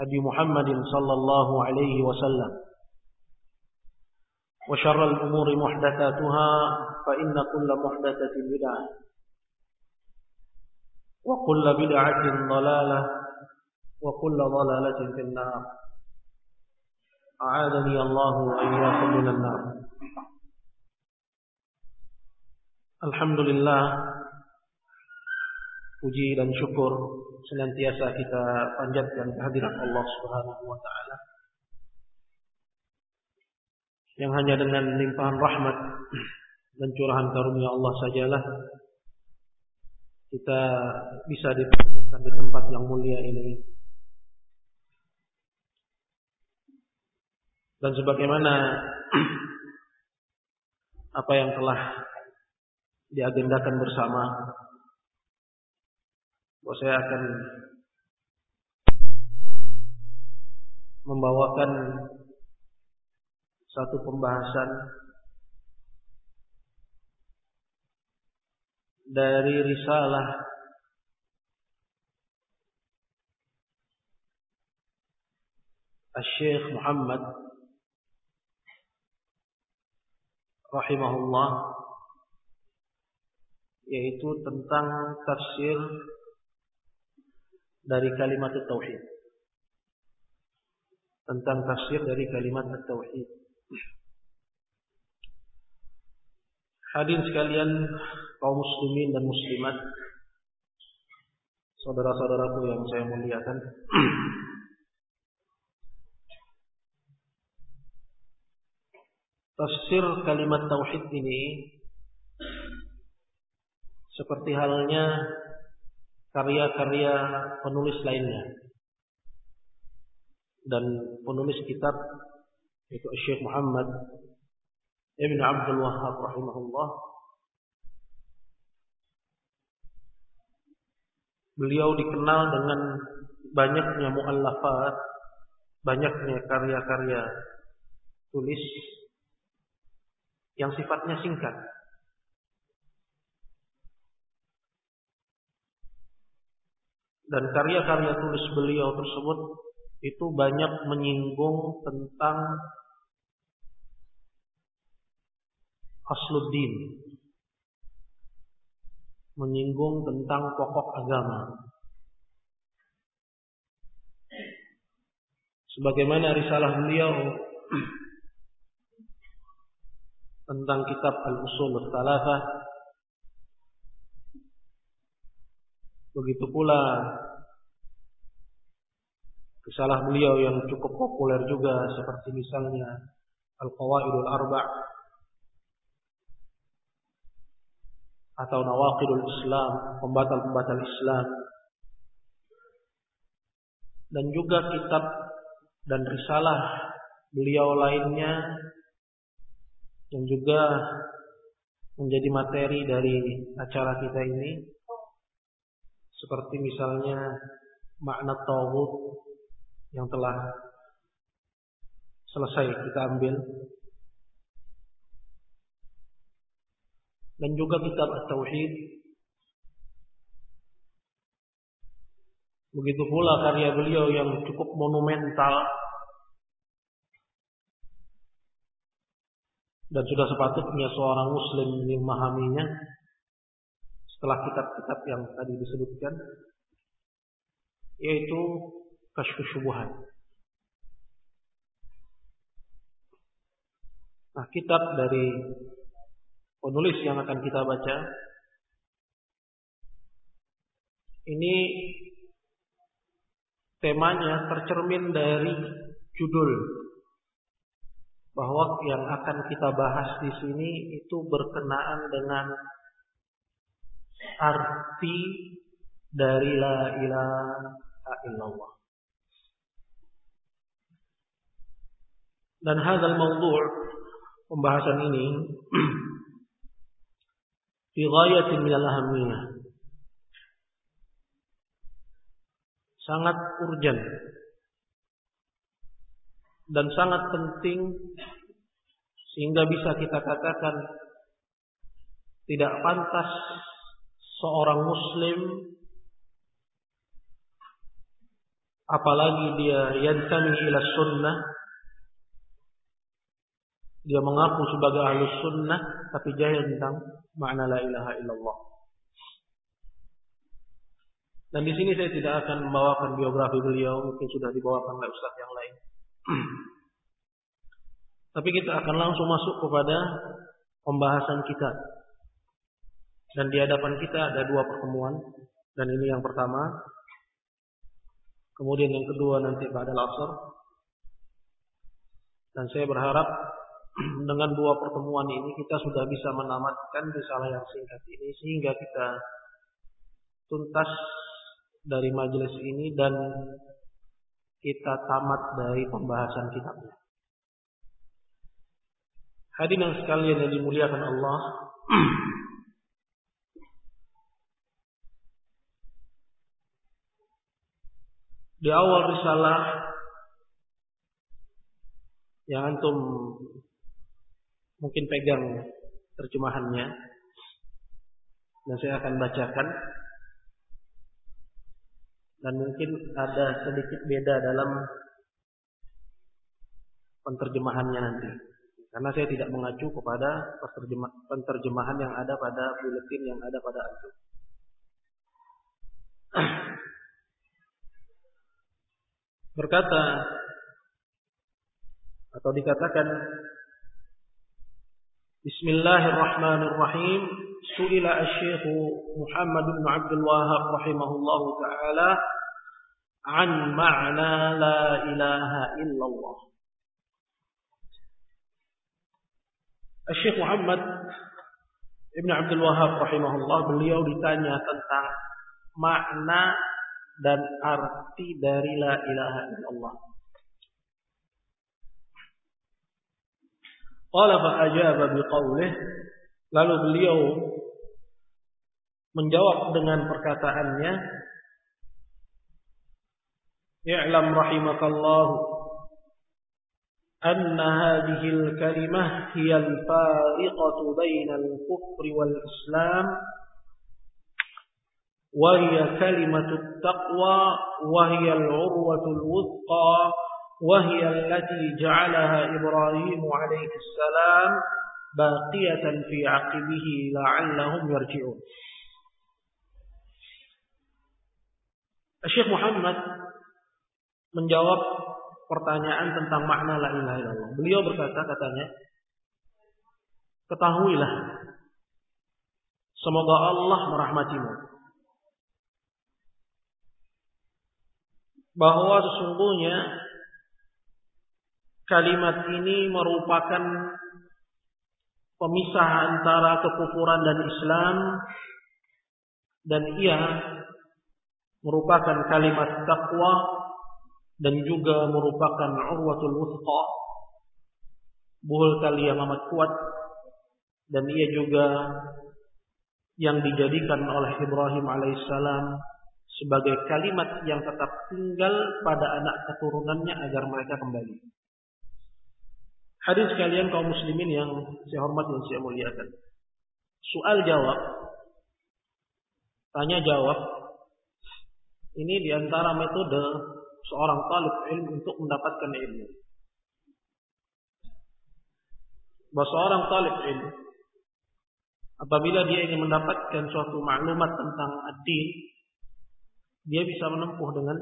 هدي محمد صلى الله عليه وسلم. وشر الأمور محدثاتها فإن كل محدثة بدعة. وكل بدعة ضلالة وكل ضلالة في النار. أعاذني الله وإياكم من النار. Alhamdulillah puji dan syukur senantiasa kita panjatkan kehadiran Allah Subhanahu wa taala yang hanya dengan limpahan rahmat dan curahan karunia Allah sajalah kita bisa dipertemukan di tempat yang mulia ini. Dan sebagaimana apa yang telah diagendakan bersama bahwa saya akan membawakan satu pembahasan dari risalah Syekh Muhammad rahimahullah yaitu tentang tafsir dari kalimat tauhid. Tentang tafsir dari kalimat tauhid. Hadirin sekalian kaum muslimin dan muslimat, saudara-saudaraku yang saya muliakan. Tafsir kalimat tauhid ini seperti halnya karya-karya penulis lainnya. Dan penulis kitab yaitu Syekh Muhammad Ibn Abdul Wahab rahimahullah Beliau dikenal dengan banyaknya muallafat, banyaknya karya-karya tulis yang sifatnya singkat. Dan karya-karya tulis beliau tersebut itu banyak menyinggung tentang asluddin. Menyinggung tentang pokok agama. Sebagaimana risalah beliau tentang kitab Al-Usul Al-Thalathah Begitu pula risalah beliau yang cukup populer juga seperti misalnya Al-Qawaidul Arba' atau Nawaqidul Islam, pembatal-pembatal Islam. Dan juga kitab dan risalah beliau lainnya yang juga menjadi materi dari acara kita ini seperti misalnya makna tauhid yang telah selesai kita ambil. Dan juga kitab At-Tauhid. Begitu pula karya beliau yang cukup monumental dan sudah sepatutnya seorang muslim memahaminya setelah kitab-kitab yang tadi disebutkan yaitu kasyfus. Nah, kitab dari penulis yang akan kita baca ini temanya tercermin dari judul bahwa yang akan kita bahas di sini itu berkenaan dengan arti dari la ilaha illallah. Dan hadal mawdu' pembahasan ini fi ghayatin min al-ahammiyah. Sangat urgent dan sangat penting sehingga bisa kita katakan tidak pantas seorang muslim apalagi dia yantami ila sunnah dia mengaku sebagai ahli sunnah tapi jahil tentang makna la ilaha illallah dan di sini saya tidak akan membawakan biografi beliau mungkin sudah dibawakan oleh ustaz yang lain tapi kita akan langsung masuk kepada pembahasan kita. Dan di hadapan kita ada dua pertemuan. Dan ini yang pertama. Kemudian yang kedua nanti pada asar. Dan saya berharap dengan dua pertemuan ini kita sudah bisa menamatkan risalah yang singkat ini sehingga kita tuntas dari majelis ini dan kita tamat dari pembahasan kitabnya. Hadirin sekalian yang dimuliakan Allah, di awal risalah yang antum mungkin pegang terjemahannya dan saya akan bacakan dan mungkin ada sedikit beda dalam penterjemahannya nanti. Karena saya tidak mengacu kepada penterjemahan yang ada pada buletin yang ada pada antum. Berkata atau dikatakan Bismillahirrahmanirrahim Su'ila asy-syekh Muhammad bin Abdul Wahhab rahimahullahu taala an ma'na la ilaha illallah. Syekh Muhammad Ibn Abdul Wahab rahimahullah beliau ditanya tentang makna dan arti dari la ilaha illallah. Qala fa ajaba lalu beliau menjawab dengan perkataannya I'lam rahimakallah anna hadhihi al-kalimah hiya al-fariqatu bainal kufri wal islam وهي كلمة التقوى وهي العروة الوثقى وهي التي جعلها إبراهيم عليه السلام باقية في عقبه لعلهم يرجعون الشيخ محمد menjawab pertanyaan tentang makna la ilaha illallah. Beliau berkata katanya, ketahuilah semoga Allah merahmatimu bahwa sesungguhnya kalimat ini merupakan pemisah antara kekufuran dan Islam dan ia merupakan kalimat takwa dan juga merupakan urwatul wuthqa buhul yang amat kuat dan ia juga yang dijadikan oleh Ibrahim alaihissalam sebagai kalimat yang tetap tinggal pada anak keturunannya agar mereka kembali. Hadis sekalian kaum muslimin yang saya hormati dan saya muliakan. Soal jawab, tanya jawab, ini di antara metode seorang talib ilmu untuk mendapatkan ilmu. Bahwa seorang talib ilmu apabila dia ingin mendapatkan suatu maklumat tentang ad-din, dia bisa menempuh dengan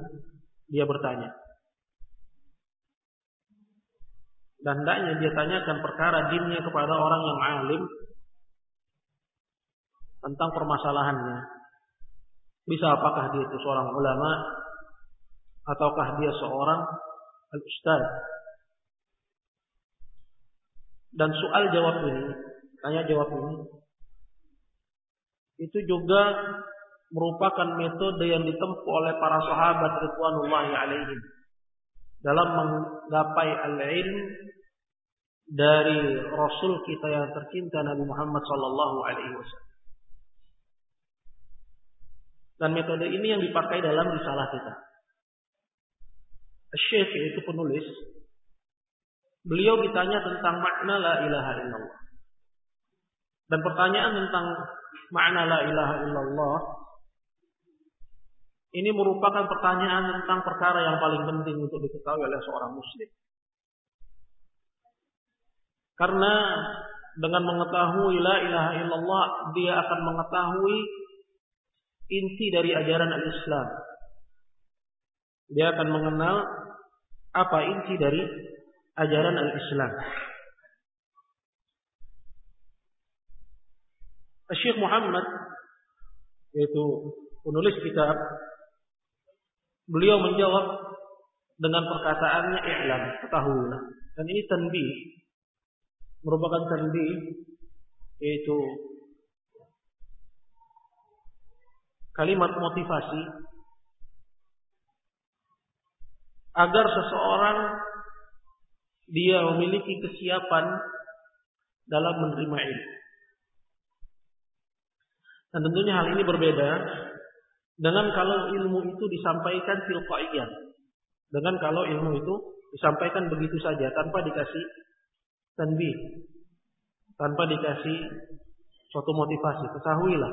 dia bertanya. Dan hendaknya dia tanyakan perkara dinnya kepada orang yang alim tentang permasalahannya. Bisa apakah dia itu seorang ulama ataukah dia seorang al-ustaz. Dan soal jawab ini, tanya jawab ini, itu juga merupakan metode yang ditempuh oleh para sahabat ridwanullahi alaihim dalam menggapai al-ilm dari Rasul kita yang tercinta Nabi Muhammad sallallahu alaihi wasallam. Dan metode ini yang dipakai dalam risalah kita. Syekh yaitu penulis, beliau ditanya tentang makna la ilaha illallah. Dan pertanyaan tentang makna la ilaha illallah ini merupakan pertanyaan tentang perkara yang paling penting untuk diketahui oleh seorang muslim. Karena dengan mengetahui la ilaha illallah dia akan mengetahui inti dari ajaran al-Islam. Dia akan mengenal apa inti dari ajaran al-Islam. Syekh Muhammad yaitu penulis kitab Beliau menjawab dengan perkataannya i'lam, ketahuilah. Dan ini tanbih merupakan tanbih yaitu kalimat motivasi agar seseorang dia memiliki kesiapan dalam menerima ilmu. Dan tentunya hal ini berbeda dengan kalau ilmu itu disampaikan tilqaiyah. Dengan kalau ilmu itu disampaikan begitu saja tanpa dikasih tanbih. Tanpa dikasih suatu motivasi. Ketahuilah.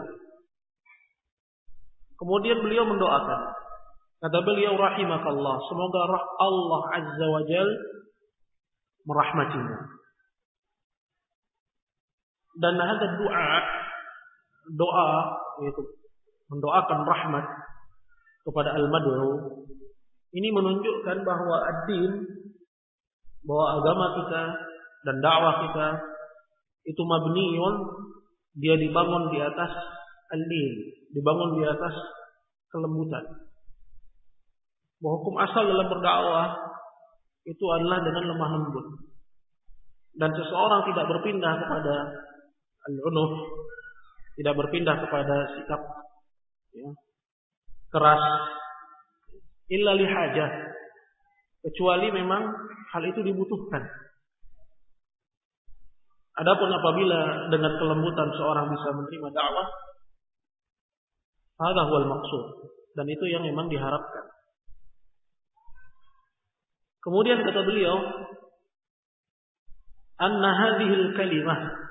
Kemudian beliau mendoakan. Kata beliau rahimakallah. Semoga Allah Azza wa Jal merahmatimu. Dan ada doa doa yaitu mendoakan rahmat kepada al-mad'u ini menunjukkan bahwa ad-din bahwa agama kita dan dakwah kita itu mabniun dia dibangun di atas al-lin, dibangun di atas kelembutan. Bahwa hukum asal dalam berdakwah itu adalah dengan lemah lembut. Dan seseorang tidak berpindah kepada al-unuh, tidak berpindah kepada sikap ya, keras. Illa lihajah kecuali memang hal itu dibutuhkan. Adapun apabila dengan kelembutan seorang bisa menerima dakwah hadha huwal maksud dan itu yang memang diharapkan. Kemudian kata beliau anna hadhil kalimah.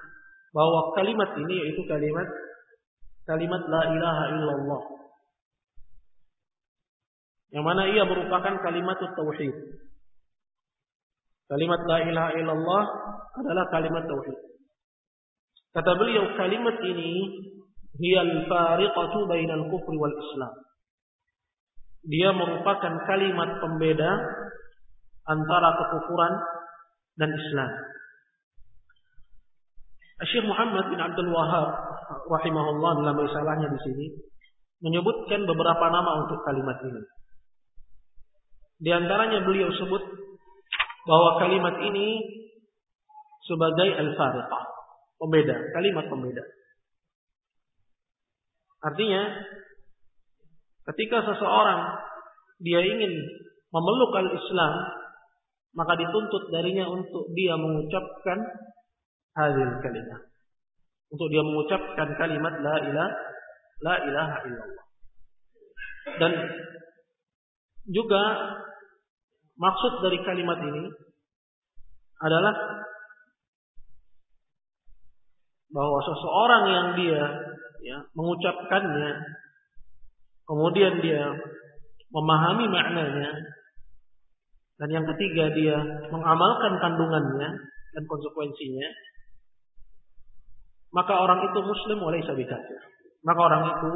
Bahwa kalimat ini yaitu kalimat kalimat la ilaha illallah. Yang mana ia merupakan kalimat tauhid. Kalimat la ilaha illallah adalah kalimat tauhid. Kata beliau kalimat ini hiyal fariqatu bainal kufri wal islam. Dia merupakan kalimat pembeda antara kekufuran dan Islam. Syekh Muhammad bin Abdul Wahab rahimahullah dalam risalahnya di sini menyebutkan beberapa nama untuk kalimat ini. Di antaranya beliau sebut bahwa kalimat ini sebagai al-fariqah, pembeda, kalimat pembeda. Artinya ketika seseorang dia ingin memeluk al-Islam, maka dituntut darinya untuk dia mengucapkan hadil kalimat. Untuk dia mengucapkan kalimat la ilaha la ilaha illallah. Dan juga maksud dari kalimat ini adalah bahwa seseorang yang dia ya, mengucapkannya kemudian dia memahami maknanya dan yang ketiga dia mengamalkan kandungannya dan konsekuensinya maka orang itu muslim oleh kafir. Maka orang itu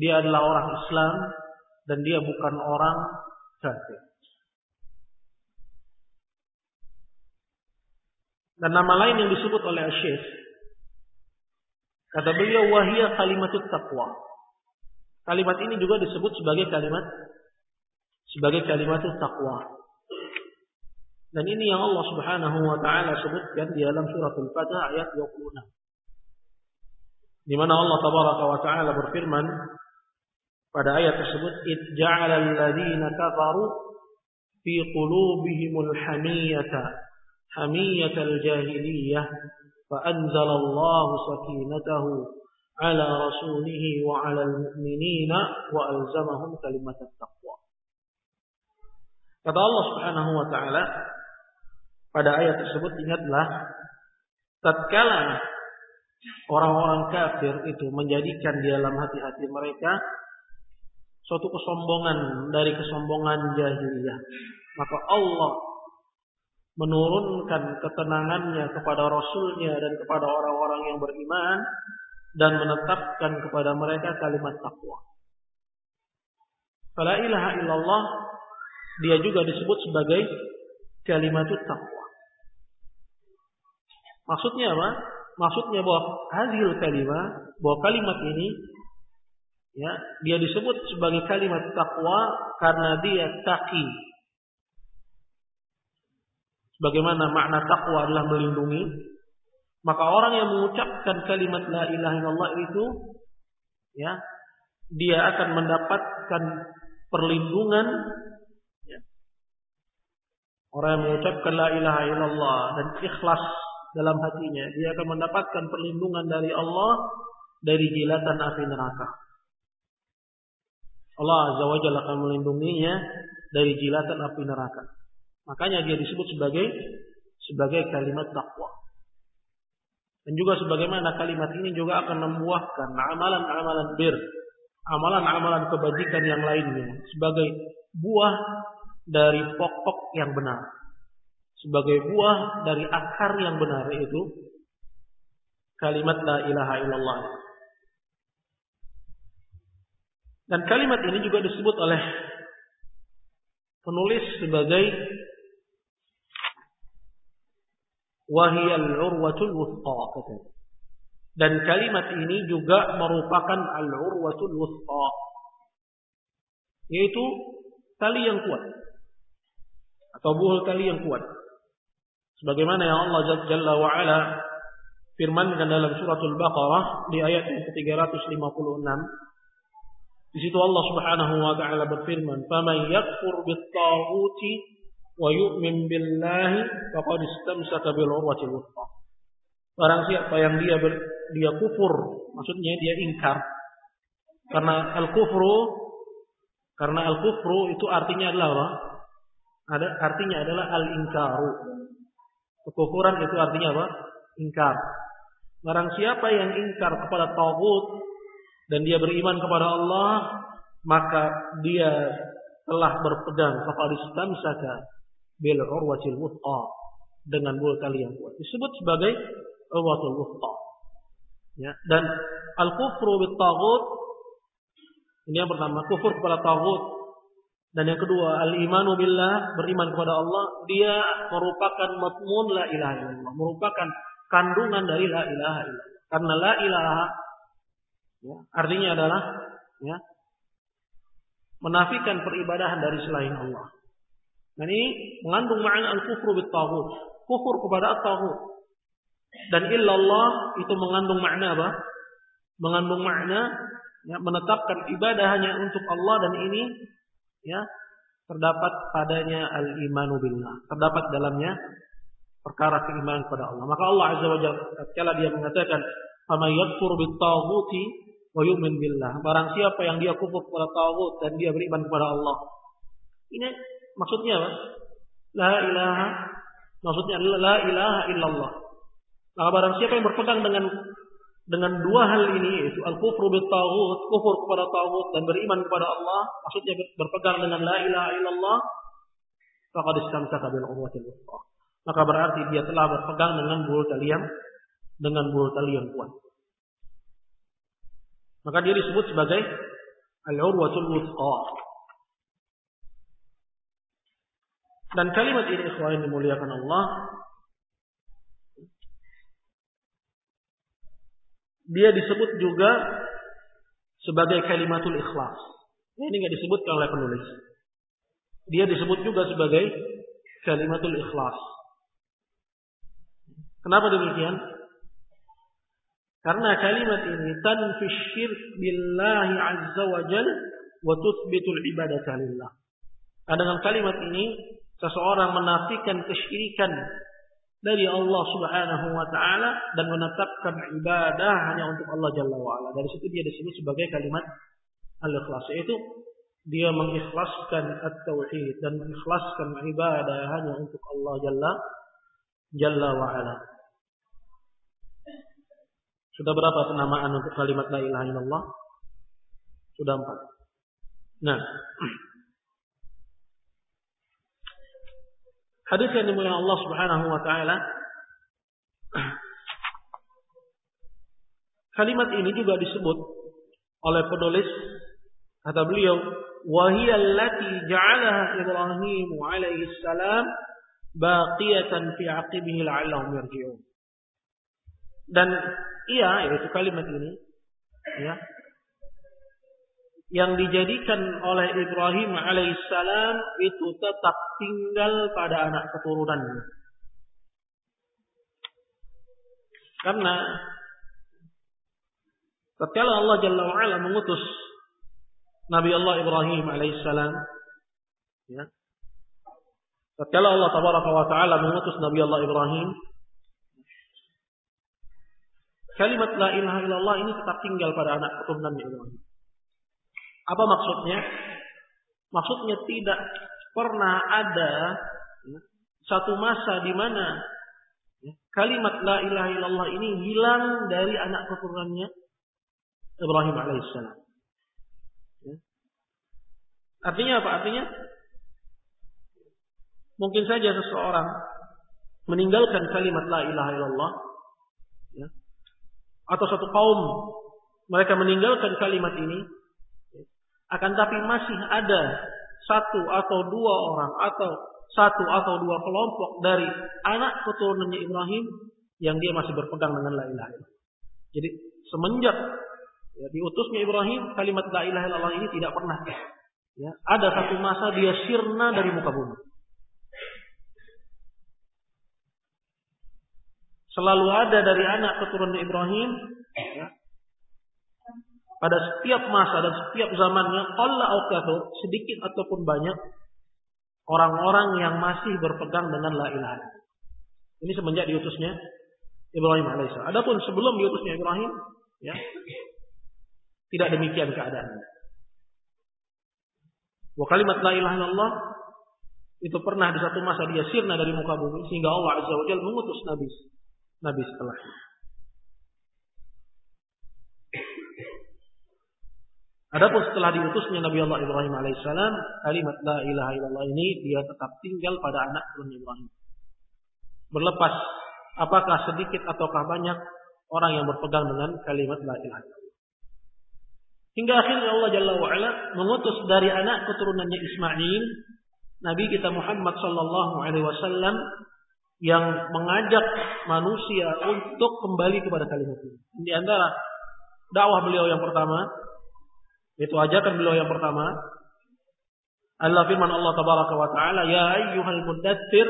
dia adalah orang Islam dan dia bukan orang kafir. Dan nama lain yang disebut oleh Syekh kata beliau wahia kalimatut taqwa. Kalimat ini juga disebut sebagai kalimat sebagai kalimatut taqwa. Dan ini yang Allah Subhanahu wa taala sebutkan di dalam surat Al-Fatih ayat 26 di mana Allah tabaraka wa taala berfirman pada ayat tersebut idja'ala alladziina kafaru fi qulubihimul hamiyata hamiyatal jahiliyah fa anzalallahu sakinatahu ala rasulihi wa ala al-mu'minina wa alzamahum kalimatat taqwa. Kata Allah Subhanahu wa taala pada ayat tersebut ingatlah tatkala orang-orang kafir itu menjadikan di dalam hati-hati mereka suatu kesombongan dari kesombongan jahiliyah. Maka Allah menurunkan ketenangannya kepada Rasulnya dan kepada orang-orang yang beriman dan menetapkan kepada mereka kalimat takwa. Fala ilaha illallah dia juga disebut sebagai kalimat takwa. Maksudnya apa? Maksudnya bahwa hadil kalimat, bahwa kalimat ini ya, dia disebut sebagai kalimat takwa karena dia taki. Bagaimana makna takwa adalah melindungi, maka orang yang mengucapkan kalimat la ilaha illallah itu ya, dia akan mendapatkan perlindungan ya. Orang yang mengucapkan la ilaha illallah dan ikhlas dalam hatinya, dia akan mendapatkan perlindungan dari Allah dari jilatan api neraka. Allah Azza wa Jalla akan melindunginya dari jilatan api neraka. Makanya dia disebut sebagai sebagai kalimat takwa. Dan juga sebagaimana kalimat ini juga akan membuahkan amalan-amalan bir, amalan-amalan kebajikan yang lainnya sebagai buah dari pokok yang benar sebagai buah dari akar yang benar itu kalimat la ilaha illallah. Dan kalimat ini juga disebut oleh penulis sebagai wahiyal urwatul wuthqa Dan kalimat ini juga merupakan al-urwatul wuthqa yaitu tali yang kuat atau buah tali yang kuat Sebagaimana yang Allah Jalla wa ala firmankan dalam suratul Baqarah di ayat yang ke-356. Di situ Allah Subhanahu wa taala berfirman, "Faman yakfur bit-taghuti wa yu'min billahi faqad istamsaka bil urwatil wuthqa." Barang siapa yang dia ber, dia kufur, maksudnya dia ingkar. Karena al-kufru karena al-kufru itu artinya adalah apa? Ada artinya adalah al-inkaru. Kekufuran itu artinya apa? Ingkar. Barang siapa yang ingkar kepada Tauhud dan dia beriman kepada Allah, maka dia telah berpegang kepada Islam saka bil urwatil wuthqa dengan bul tali yang kuat. Disebut sebagai urwatul wuthqa. Ya, dan al-kufru bit ini yang pertama, kufur kepada taghut dan yang kedua, al-imanu billah, beriman kepada Allah, dia merupakan matmun la ilaha illallah, merupakan kandungan dari la ilaha illallah. Karena la ilaha ya, artinya adalah ya, menafikan peribadahan dari selain Allah. Dan ini mengandung makna al-kufru bit taghut, kufur kepada at-taghut. Dan illallah itu mengandung makna apa? Mengandung makna ya, menetapkan ibadah hanya untuk Allah dan ini ya terdapat padanya al-imanu billah. Terdapat dalamnya perkara keimanan kepada Allah. Maka Allah Azza wa Jalla dia mengatakan, "Faman yakfur wa yu'min billah." Barang siapa yang dia kufur kepada tagut dan dia beriman kepada Allah. Ini maksudnya apa? La ilaha maksudnya la ilaha illallah. Maka barang siapa yang berpegang dengan dengan dua hal ini yaitu al-kufru bil taghut, kufur kepada taghut dan beriman kepada Allah, maksudnya berpegang dengan la ilaha illallah, faqad istamsaka bil urwatil wuthqa. Maka berarti dia telah berpegang dengan bulu tali yang dengan bulu tali yang kuat. Maka dia disebut sebagai al-urwatul wuthqa. Dan kalimat ini ikhwan dimuliakan Allah dia disebut juga sebagai kalimatul ikhlas. Ini nggak disebutkan oleh penulis. Dia disebut juga sebagai kalimatul ikhlas. Kenapa demikian? Karena kalimat ini tanfis syirk billahi azza wa jal wa tuthbitul ibadata dengan kalimat ini seseorang menafikan kesyirikan dari Allah Subhanahu wa taala dan menetapkan ibadah hanya untuk Allah Jalla wa ala. Dari situ dia disebut sebagai kalimat al-ikhlas yaitu dia mengikhlaskan at-tauhid dan mengikhlaskan ibadah hanya untuk Allah Jalla Jalla wa ala. Sudah berapa penamaan untuk kalimat la ilaha illallah? Sudah empat. Nah, Hadis yang dimuliakan Allah Subhanahu wa taala Kalimat ini juga disebut oleh penulis kata beliau wa hiya allati ja'alaha Ibrahim alaihi salam baqiyatan fi aqibihi la'allahum yarji'un. Dan iya yaitu kalimat ini ya yang dijadikan oleh Ibrahim alaihissalam itu tetap tinggal pada anak keturunannya. Karena tatkala Allah Jalla wa'ala mengutus Nabi Allah Ibrahim alaihissalam ya, tatkala Allah tabaraka wa taala mengutus Nabi Allah Ibrahim kalimat la ilaha illallah ini tetap tinggal pada anak keturunan Ibrahim. Apa maksudnya? Maksudnya tidak pernah ada ya, satu masa di mana ya, kalimat la ilaha illallah ini hilang dari anak keturunannya Ibrahim alaihissalam. Ya. Artinya apa? Artinya mungkin saja seseorang meninggalkan kalimat la ilaha illallah atau satu kaum mereka meninggalkan kalimat ini akan tapi masih ada satu atau dua orang atau satu atau dua kelompok dari anak keturunannya Ibrahim yang dia masih berpegang dengan la ilaha illallah. Jadi semenjak ya, diutusnya Ibrahim kalimat la ilaha illallah ini tidak pernah ya, ada satu masa dia sirna dari muka bumi. Selalu ada dari anak keturunan Ibrahim ya, pada setiap masa dan setiap zamannya qalla au sedikit ataupun banyak orang-orang yang masih berpegang dengan la ilaha Ini semenjak diutusnya Ibrahim alaihissalam. Adapun sebelum diutusnya Ibrahim, ya, tidak demikian keadaannya. Wa kalimat la ilaha illallah itu pernah di satu masa dia sirna dari muka bumi sehingga Allah azza wajalla mengutus nabi nabi setelahnya. Adapun setelah diutusnya Nabi Allah Ibrahim alaihissalam, kalimat la ilaha illallah ini dia tetap tinggal pada anak turun Ibrahim. Berlepas apakah sedikit ataukah banyak orang yang berpegang dengan kalimat la ilaha illallah. Hingga akhirnya Allah Jalla wa'ala mengutus dari anak keturunannya Ismail, Nabi kita Muhammad sallallahu alaihi wasallam yang mengajak manusia untuk kembali kepada kalimat ini. Di antara dakwah beliau yang pertama, itu ajakan beliau yang pertama. Allah firman Allah tabaraka wa taala, "Ya ayyuhal mudaththir,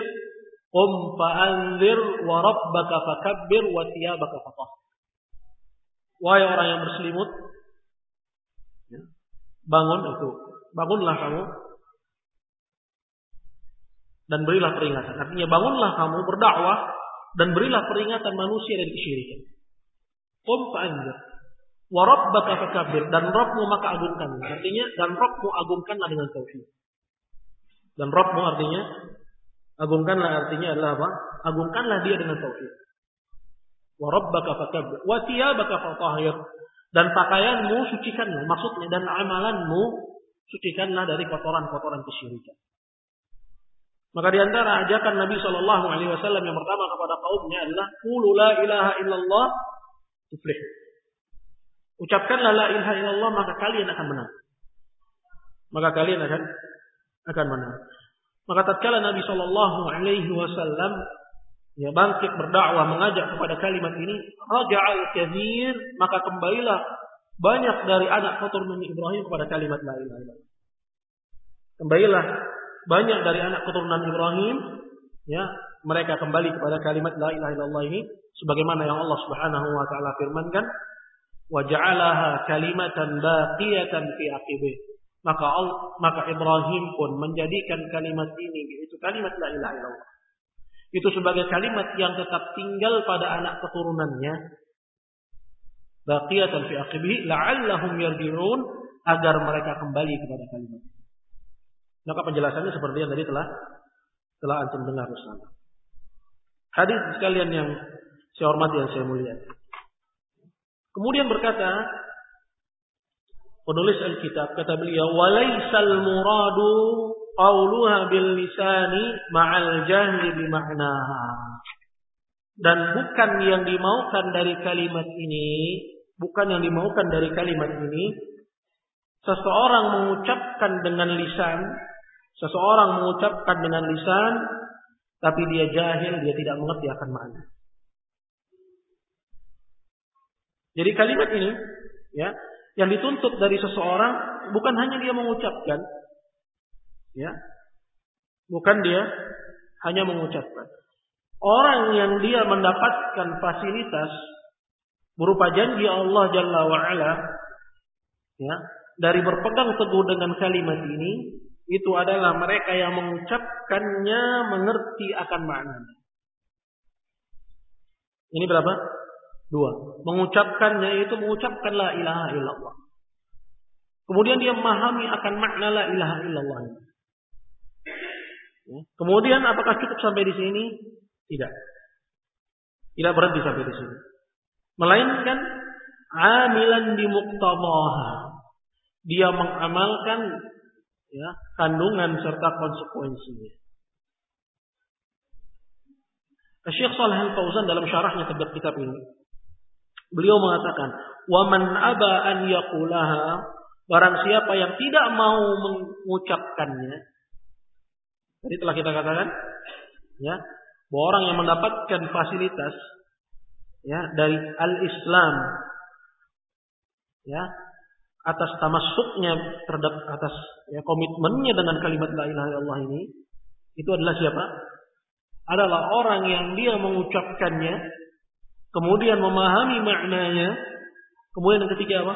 qum fa'anzir wa rabbaka fakabbir wa thiyabaka fatah." Wahai orang yang berselimut, ya, bangun itu, bangunlah kamu dan berilah peringatan. Artinya bangunlah kamu berdakwah dan berilah peringatan manusia dari kesyirikan. Qum fa'anzir Warabbaka fakabir dan Rabbmu maka agungkan. Artinya dan Rabbmu agungkanlah dengan tauhid. Dan Rabbmu artinya agungkanlah artinya adalah apa? Agungkanlah dia dengan tauhid. Wa rabbaka fakabbir. Wa thiyabaka fatahhir. Dan pakaianmu sucikanlah. Maksudnya dan amalanmu sucikanlah dari kotoran-kotoran kesyirikan. Maka di antara ajakan Nabi Shallallahu Alaihi Wasallam yang pertama kepada kaumnya adalah Qulu la ilaha illallah tuflih. Ucapkanlah la ilaha illallah maka kalian akan menang. Maka kalian akan akan menang. Maka tatkala Nabi Shallallahu Alaihi Wasallam ya bangkit berdakwah mengajak kepada kalimat ini, raja'al kathir maka kembalilah banyak dari anak keturunan Ibrahim kepada kalimat la ilaha illallah. Kembalilah banyak dari anak keturunan Ibrahim ya mereka kembali kepada kalimat la ilaha illallah ini sebagaimana yang Allah Subhanahu wa taala firmankan wa ja'alaha kalimatan baqiyatan fi aqibih maka maka Ibrahim pun menjadikan kalimat ini yaitu kalimat la ilaha illallah itu sebagai kalimat yang tetap tinggal pada anak keturunannya baqiyatan fi aqibih la'allahum yarji'un agar mereka kembali kepada kalimat maka penjelasannya seperti yang tadi telah telah antum dengar bersama. Hadis sekalian yang saya hormati yang saya muliakan. Kemudian berkata penulis Alkitab kata beliau walaisal muradu qauluha bil lisani ma'al jahli bi ma'naha. Dan bukan yang dimaukan dari kalimat ini, bukan yang dimaukan dari kalimat ini seseorang mengucapkan dengan lisan Seseorang mengucapkan dengan lisan, tapi dia jahil, dia tidak mengerti akan makna. Jadi kalimat ini, ya, yang dituntut dari seseorang bukan hanya dia mengucapkan, ya, bukan dia hanya mengucapkan. Orang yang dia mendapatkan fasilitas berupa janji Allah Jalla wa'ala, ya, dari berpegang teguh dengan kalimat ini, itu adalah mereka yang mengucapkannya mengerti akan maknanya. Ini berapa? Dua. Mengucapkannya itu mengucapkan la ilaha illallah. Kemudian dia memahami akan makna la ilaha illallah. Ya. Kemudian apakah cukup sampai di sini? Tidak. Tidak berhenti sampai di sini. Melainkan amilan di. Dia mengamalkan ya, kandungan serta konsekuensinya. Syekh Saleh Al-Fauzan dalam syarahnya terhadap kitab ini beliau mengatakan wa man aba an yaqulaha barang siapa yang tidak mau mengucapkannya tadi telah kita katakan ya bahwa orang yang mendapatkan fasilitas ya dari al-Islam ya atas tamasuknya terhadap atas ya, komitmennya dengan kalimat la ilaha illallah ini itu adalah siapa? Adalah orang yang dia mengucapkannya, kemudian memahami maknanya, kemudian yang ketiga apa?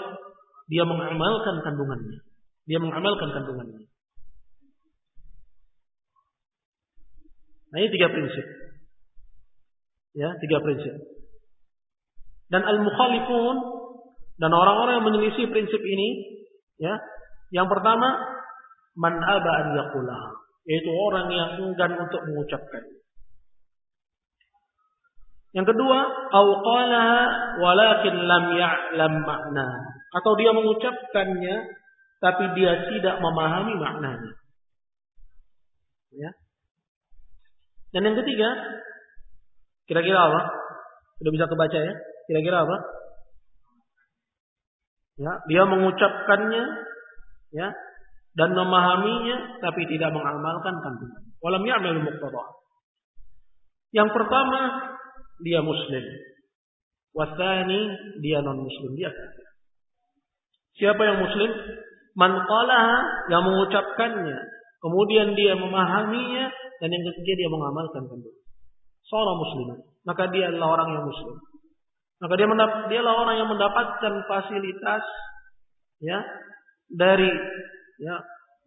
Dia mengamalkan kandungannya. Dia mengamalkan kandungannya. Nah ini tiga prinsip. Ya, tiga prinsip. Dan al-mukhalifun dan orang-orang yang menyelisih prinsip ini, ya, yang pertama, man aba an yaitu orang yang enggan untuk mengucapkan. Yang kedua, au walakin lam ya'lam makna. Atau dia mengucapkannya tapi dia tidak memahami maknanya. Ya. Dan yang ketiga, kira-kira apa? Sudah bisa kebaca ya? Kira-kira apa? Ya, dia mengucapkannya ya dan memahaminya tapi tidak mengamalkan kandungan. Walam ya'mal muqtada. Yang pertama dia muslim. Wasani dia non muslim dia kafir. Siapa yang muslim? Man yang mengucapkannya, kemudian dia memahaminya dan yang ketiga dia mengamalkan kandungan. Seorang muslim, maka dia adalah orang yang muslim. Maka dia mendapat, dialah orang yang mendapatkan fasilitas ya dari ya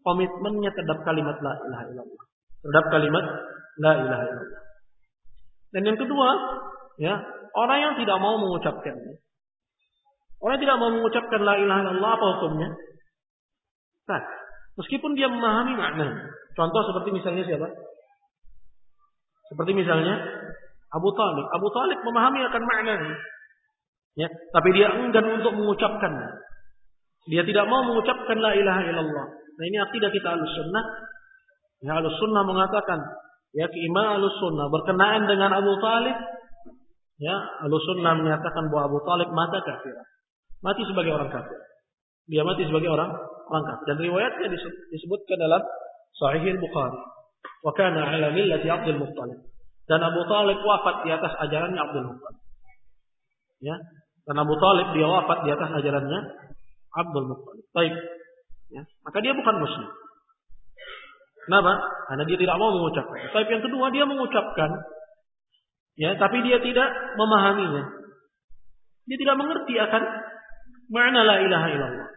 komitmennya terhadap kalimat la ilaha illallah. Terhadap kalimat la ilaha illallah. Dan yang kedua, ya, orang yang tidak mau mengucapkannya. Orang yang tidak mau mengucapkan la ilaha illallah apa hukumnya? Nah, meskipun dia memahami makna. Contoh seperti misalnya siapa? Seperti misalnya Abu Talib. Abu Talib memahami akan maknanya. Ya, tapi dia enggan untuk mengucapkannya. Dia tidak mau mengucapkan la ilaha illallah. Nah ini akidah kita alus sunnah. Ya, alus sunnah mengatakan, ya keima alus sunnah berkenaan dengan Abu Talib. Ya, alus sunnah menyatakan bahwa Abu Talib mata kafir. Mati sebagai orang kafir. Dia mati sebagai orang orang kafir. Dan riwayatnya disebutkan dalam Sahih Bukhari. Wa kana ala millati Abdul Muttalib. Dan Abu Talib wafat di atas ajarannya Abdul Muttalib. Ya. Dan Abu Talib dia wafat di atas ajarannya Abdul Muttalib. Baik. Ya. Maka dia bukan muslim. Kenapa? Karena dia tidak mau mengucapkan. Tapi yang kedua dia mengucapkan, ya, tapi dia tidak memahaminya. Dia tidak mengerti akan makna la ilaha illallah.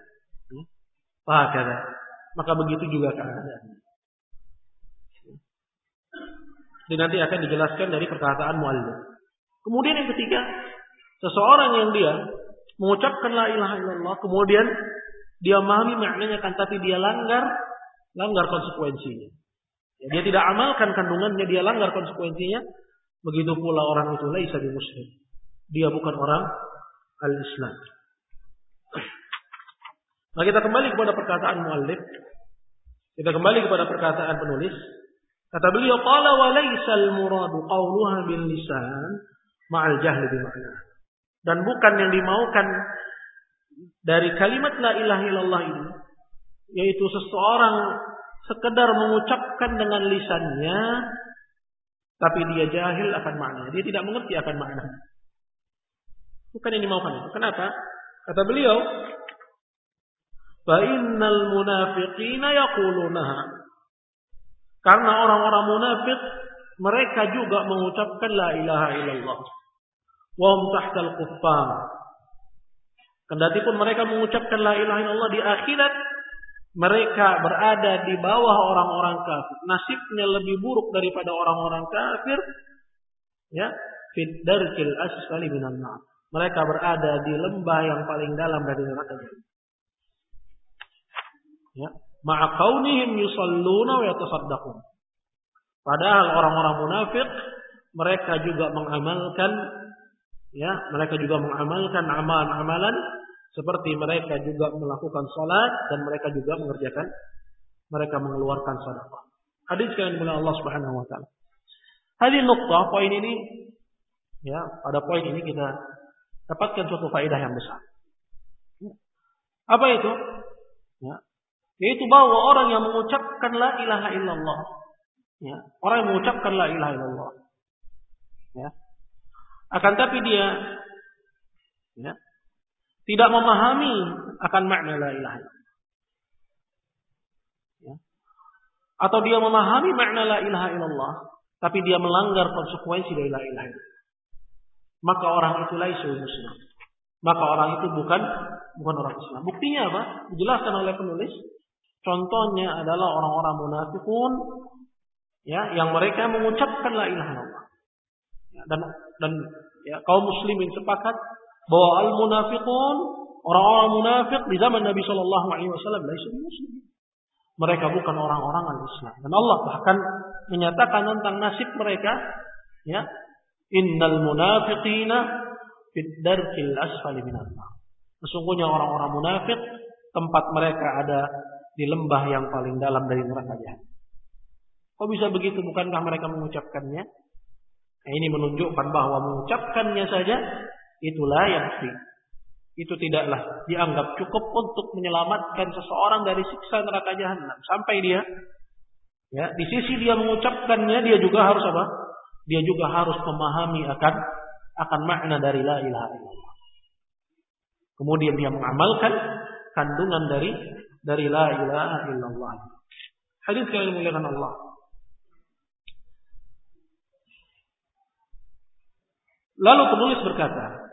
Ya. Maka begitu juga keadaannya. Ini nanti akan dijelaskan dari perkataan muallif. Kemudian yang ketiga, seseorang yang dia mengucapkan la ilaha illallah, kemudian dia memahami maknanya kan tapi dia langgar langgar konsekuensinya. Ya, dia tidak amalkan kandungannya, dia langgar konsekuensinya. Begitu pula orang itu laisa di muslim. Dia bukan orang al-Islam. Nah kita kembali kepada perkataan muallif. Kita kembali kepada perkataan penulis. Kata beliau, qala wa laysal muradu qawluha bil lisan ma'al jahli bi. Dan bukan yang dimaukan dari kalimat la ilaha illallah ini yaitu seseorang sekedar mengucapkan dengan lisannya tapi dia jahil akan makna. Dia tidak mengerti akan makna. Bukan yang dimaukan itu. Kenapa? Kata beliau, "Fa innal munafiqina yaqulunaha." Karena orang-orang munafik mereka juga mengucapkan la ilaha illallah. Wa hum tahtal kuffar. Kendati pun mereka mengucapkan la ilaha illallah di akhirat mereka berada di bawah orang-orang kafir. Nasibnya lebih buruk daripada orang-orang kafir. Ya, fit darkil asfali minan nar. Mereka berada di lembah yang paling dalam dari neraka Ya, ma'a kaunihim yusalluna wa yatasaddaqun. Padahal orang-orang munafik mereka juga mengamalkan ya, mereka juga mengamalkan amalan-amalan seperti mereka juga melakukan salat dan mereka juga mengerjakan mereka mengeluarkan sedekah. Hadis yang dimulai Allah Subhanahu wa taala. Hadis nukta poin ini ya, pada poin ini kita dapatkan suatu faedah yang besar. Apa itu? Ya, yaitu bahwa orang yang mengucapkan la ilaha illallah. Ya, orang yang mengucapkan la ilaha illallah. Ya. Akan tapi dia ya, tidak memahami akan makna la ilaha illallah. Ya. Atau dia memahami makna la ilaha illallah, tapi dia melanggar konsekuensi dari la ilaha illallah. Maka orang itu laisul muslim. Maka orang itu bukan bukan orang Islam. Buktinya apa? Dijelaskan oleh penulis Contohnya adalah orang-orang munafikun ya yang mereka mengucapkan la ilaha illallah. Ya, dan dan ya, kaum muslimin sepakat bahwa al munafiqun orang-orang munafik di zaman Nabi Shallallahu alaihi wasallam muslim. Mereka bukan orang-orang al-Islam. Dan Allah bahkan menyatakan tentang nasib mereka ya innal munafiqina fid darkil asfali minan Sesungguhnya orang-orang munafik tempat mereka ada di lembah yang paling dalam dari neraka jahanam. Kok bisa begitu? Bukankah mereka mengucapkannya? Nah, ini menunjukkan bahwa mengucapkannya saja itulah yang. Itu tidaklah dianggap cukup untuk menyelamatkan seseorang dari siksa neraka jahanam. Sampai dia, ya, di sisi dia mengucapkannya, dia juga harus apa? Dia juga harus memahami akan akan makna dari la ilaha illallah. Kemudian dia mengamalkan kandungan dari dari la ilaha illallah. Hadis yang dimuliakan Allah. Lalu penulis berkata,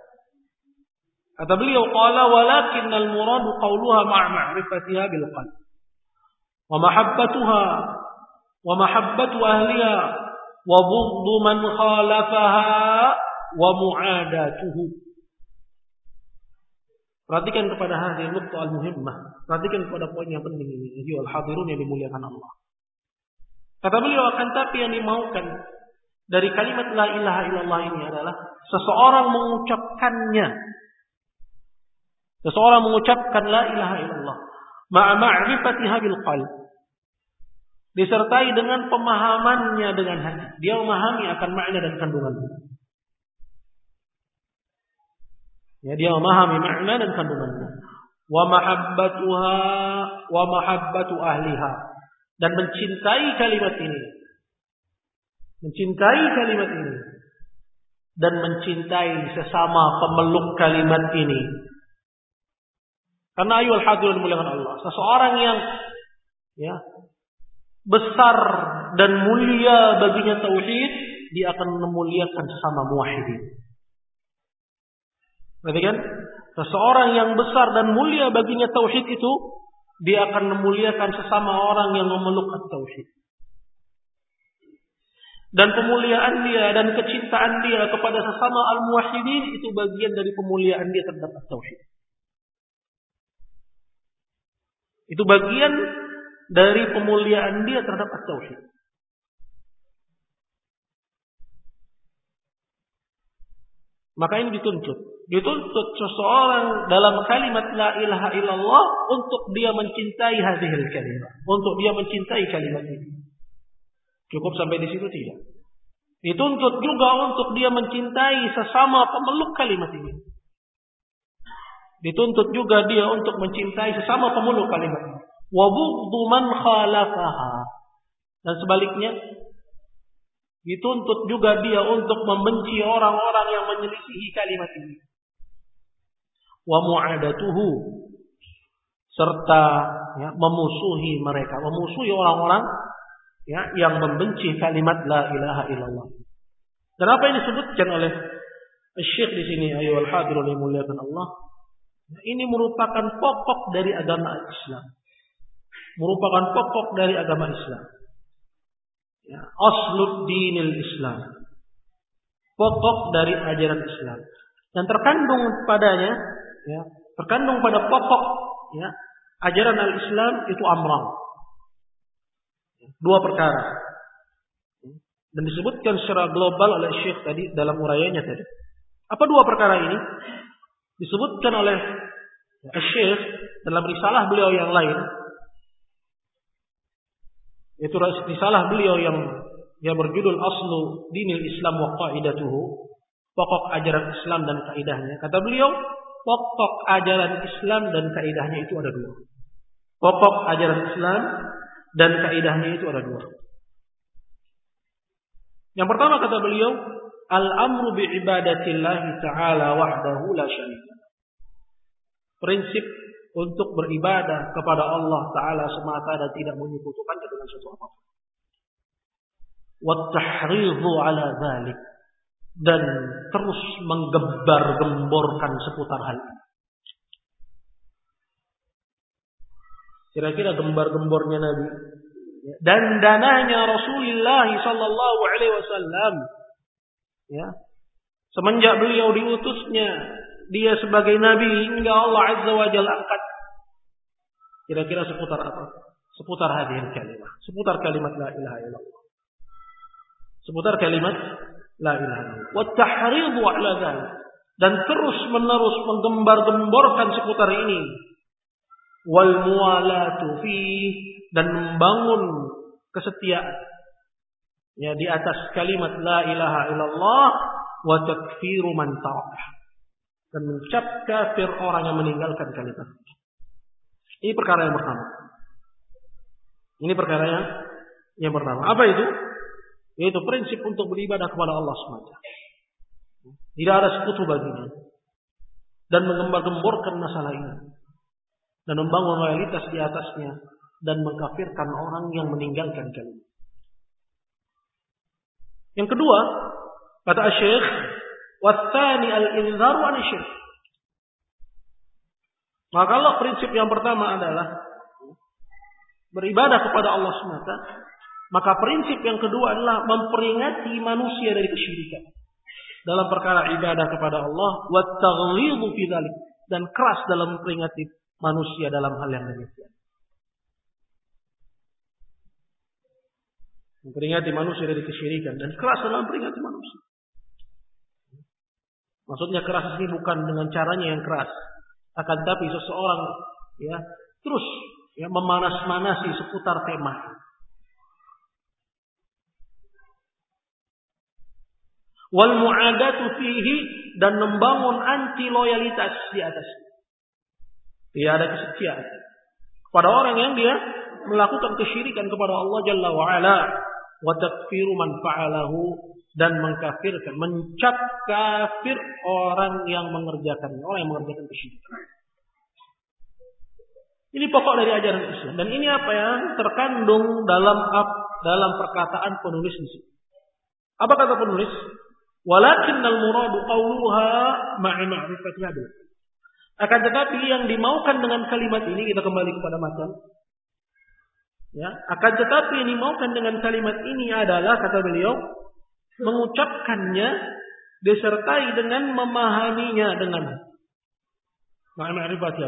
kata beliau qala walakinnal murad qawluha ma'a ma'rifatiha bil qalb wa mahabbatuha wa mahabbatu ahliha wa bughdu man khalafaha wa mu'adatuhu Perhatikan kepada hadis nukta al-muhimmah. Perhatikan kepada poin yang penting ini. Jadi al-hadirun yang dimuliakan Allah. Kata beliau akan tapi yang dimaukan dari kalimat la ilaha illallah ini adalah seseorang mengucapkannya. Seseorang mengucapkan la ilaha illallah ma'a ma'rifatiha bil qalb. Disertai dengan pemahamannya dengan hati. Dia memahami akan makna dan kandungannya. Ya, dia memahami makna dan kandungannya. Wa mahabbatuha wa mahabbatu ahliha dan mencintai kalimat ini. Mencintai kalimat ini dan mencintai sesama pemeluk kalimat ini. Karena ayul hadirin muliakan Allah, seseorang yang ya besar dan mulia baginya tauhid, dia akan memuliakan sesama muwahhidin. Berarti kan? Seseorang yang besar dan mulia baginya tauhid itu dia akan memuliakan sesama orang yang memeluk tauhid. Dan pemuliaan dia dan kecintaan dia kepada sesama al-muwahhidin itu bagian dari pemuliaan dia terhadap tauhid. Itu bagian dari pemuliaan dia terhadap tauhid. Maka ini dituntut dituntut seseorang dalam kalimat la ilaha illallah untuk dia mencintai hadhil kalimat, untuk dia mencintai kalimat ini. Cukup sampai di situ tidak. Dituntut juga untuk dia mencintai sesama pemeluk kalimat ini. Dituntut juga dia untuk mencintai sesama pemeluk kalimat. Wa man khalafaha. Dan sebaliknya, dituntut juga dia untuk membenci orang-orang yang menyelisihi kalimat ini wa mu'adatuhu serta ya, memusuhi mereka, memusuhi orang-orang ya, yang membenci kalimat la ilaha illallah. Dan apa yang disebutkan oleh Syekh di sini ayo al hadirun muliakan Allah. Ini merupakan pokok dari agama Islam. Merupakan pokok dari agama Islam. Ya, dinil Islam. Pokok dari ajaran Islam. Dan terkandung padanya ya, terkandung pada pokok ya, ajaran al-Islam itu amran. Dua perkara. Dan disebutkan secara global oleh Syekh tadi dalam urayanya tadi. Apa dua perkara ini? Disebutkan oleh Syekh dalam risalah beliau yang lain. Yaitu risalah beliau yang yang berjudul Aslu Dinil Islam wa Qaidatuhu. Pokok ajaran Islam dan kaidahnya. Kata beliau, pokok ajaran Islam dan kaidahnya itu ada dua. Pokok ajaran Islam dan kaidahnya itu ada dua. Yang pertama kata beliau, al-amru bi ibadatillah taala wahdahu la syarika. Prinsip untuk beribadah kepada Allah taala semata dan tidak menyekutukannya dengan sesuatu apa pun. Wa tahridhu ala dzalik dan terus menggembar-gemborkan seputar hal ini. Kira-kira gembar-gembornya Nabi dan dananya Rasulullah sallallahu alaihi wasallam ya semenjak beliau diutusnya dia sebagai nabi hingga Allah azza wa jalla angkat kira-kira seputar apa seputar hadir kalimat seputar kalimat la ilaha illallah seputar kalimat la ilaha illallah. Wa tahridu ala dhalik. Dan terus menerus menggembar-gemborkan seputar ini. Wal mualatu fi dan membangun kesetiaan ya di atas kalimat la ilaha illallah wa takfiru man dan mencap kafir orang yang meninggalkan kalimat. Ini perkara yang pertama. Ini perkara yang yang pertama. Apa itu? Yaitu prinsip untuk beribadah kepada Allah SWT. Tidak ada sekutu baginya. Dan mengembar-gemborkan masalah ini. Dan membangun loyalitas di atasnya. Dan mengkafirkan orang yang meninggalkan kalimat. Yang kedua, kata Syekh, Wattani al-inzaru an syirk. Maka kalau prinsip yang pertama adalah beribadah kepada Allah semata, maka prinsip yang kedua adalah memperingati manusia dari kesyirikan. Dalam perkara ibadah kepada Allah, wa fi dan keras dalam memperingati manusia dalam hal yang demikian. Memperingati manusia dari kesyirikan dan keras dalam peringati manusia. Maksudnya keras ini bukan dengan caranya yang keras, akan tapi seseorang ya terus ya memanas-manasi seputar tema. Wal mu'adatu fihi dan membangun anti loyalitas di atas. Tidak ada kesetiaan. Pada orang yang dia melakukan kesyirikan kepada Allah Jalla wa ala wa takfiru man fa'alahu dan mengkafirkan, mencap kafir orang yang mengerjakannya, orang yang mengerjakan kesyirikan. Ini pokok dari ajaran Islam dan ini apa yang terkandung dalam dalam perkataan penulis di sini. Apa kata penulis? Walakinnal muradu qawluha ma'i ma'rifati Akan tetapi yang dimaukan dengan kalimat ini kita kembali kepada matan Ya, akan tetapi yang dimaukan dengan kalimat ini adalah kata beliau mengucapkannya disertai dengan memahaminya dengan makna ma'rifati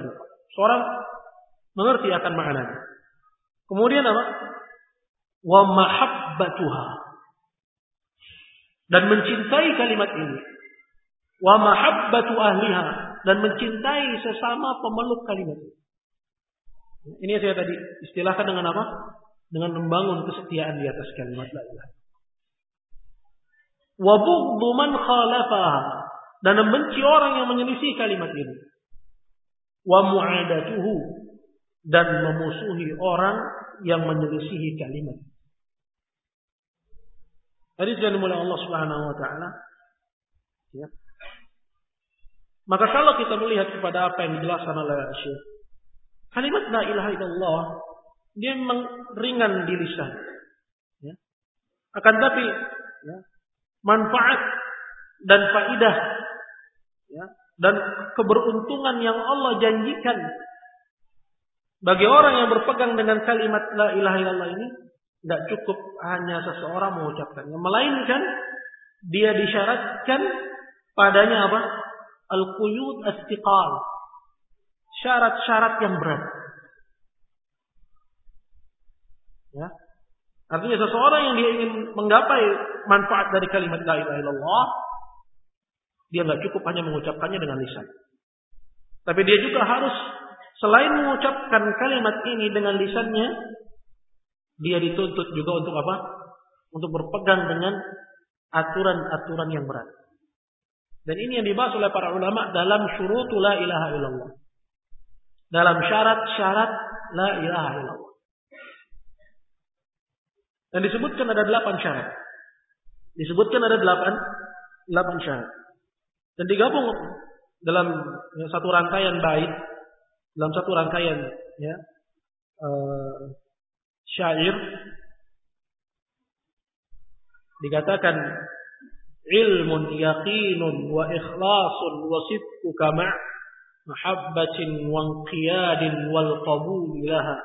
Seorang mengerti akan maknanya. Kemudian apa? Wa mahabbatuha. Dan mencintai kalimat ini. Wa mahabbatu ahliha dan mencintai sesama pemeluk kalimat ini. Ini yang saya tadi istilahkan dengan apa? Dengan membangun kesetiaan di atas kalimat la ilaha. Wa bughdu man dan membenci orang yang menyelisih kalimat ini. Wa mu'adatuhu dan memusuhi orang yang menyelisihi kalimat. Hadis yang dimulai Allah Subhanahu wa taala. Ya. Maka kalau kita melihat kepada apa yang dijelaskan oleh Syekh Kalimat la ilaha illallah dia ringan di lisan. Ya. Akan tapi ya, manfaat dan faidah ya, dan keberuntungan yang Allah janjikan bagi orang yang berpegang dengan kalimat la ilaha illallah ini tidak cukup hanya seseorang mengucapkannya, melainkan dia disyaratkan padanya apa? Al-quyud istiqal syarat-syarat yang berat. Ya. Artinya seseorang yang dia ingin menggapai manfaat dari kalimat la ilaha illallah, dia nggak cukup hanya mengucapkannya dengan lisan. Tapi dia juga harus selain mengucapkan kalimat ini dengan lisannya, dia dituntut juga untuk apa? Untuk berpegang dengan aturan-aturan yang berat. Dan ini yang dibahas oleh para ulama dalam syurutul la ilaha illallah dalam syarat-syarat la ilaha illallah. Dan disebutkan ada delapan syarat. Disebutkan ada delapan, delapan syarat. Dan digabung dalam ya, satu rangkaian bait, dalam satu rangkaian ya, uh, syair dikatakan ilmun yaqinun wa ikhlasun wa kama' محبة وانقياد والقبول لها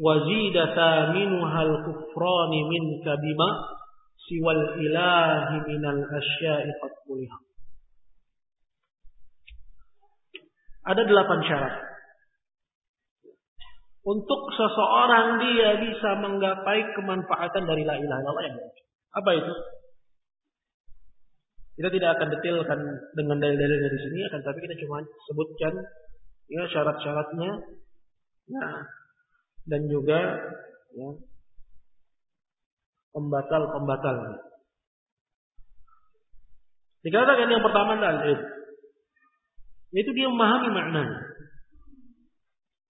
وزيد ثامنها الكفران منك بما سوى الإله من الأشياء قد قلها Ada delapan syarat. Untuk seseorang dia bisa menggapai kemanfaatan dari la ilaha illallah yang Apa itu? Kita tidak akan detailkan dengan dalil-dalil dari sini, akan tapi kita cuma sebutkan ya syarat-syaratnya, ya, dan juga ya, pembatal-pembatalnya. Dikatakan yang pertama adalah Yaitu dia memahami maknanya.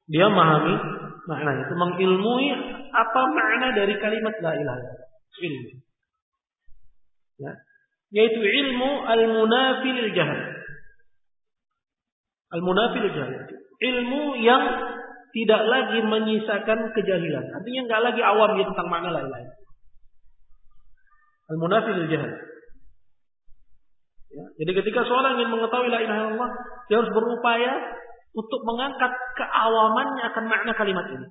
Dia memahami maknanya. Itu mengilmui apa makna dari kalimat la ilaha illallah. Ya yaitu ilmu al-munafi lil jahal. Al-munafi lil jahal. Ilmu yang tidak lagi menyisakan kejahilan. Artinya enggak lagi awam dia tentang makna lain-lain. Al-munafi lil jahal. Ya. Jadi ketika seorang ingin mengetahui la ilaha illallah, dia harus berupaya untuk mengangkat keawamannya akan makna kalimat ini.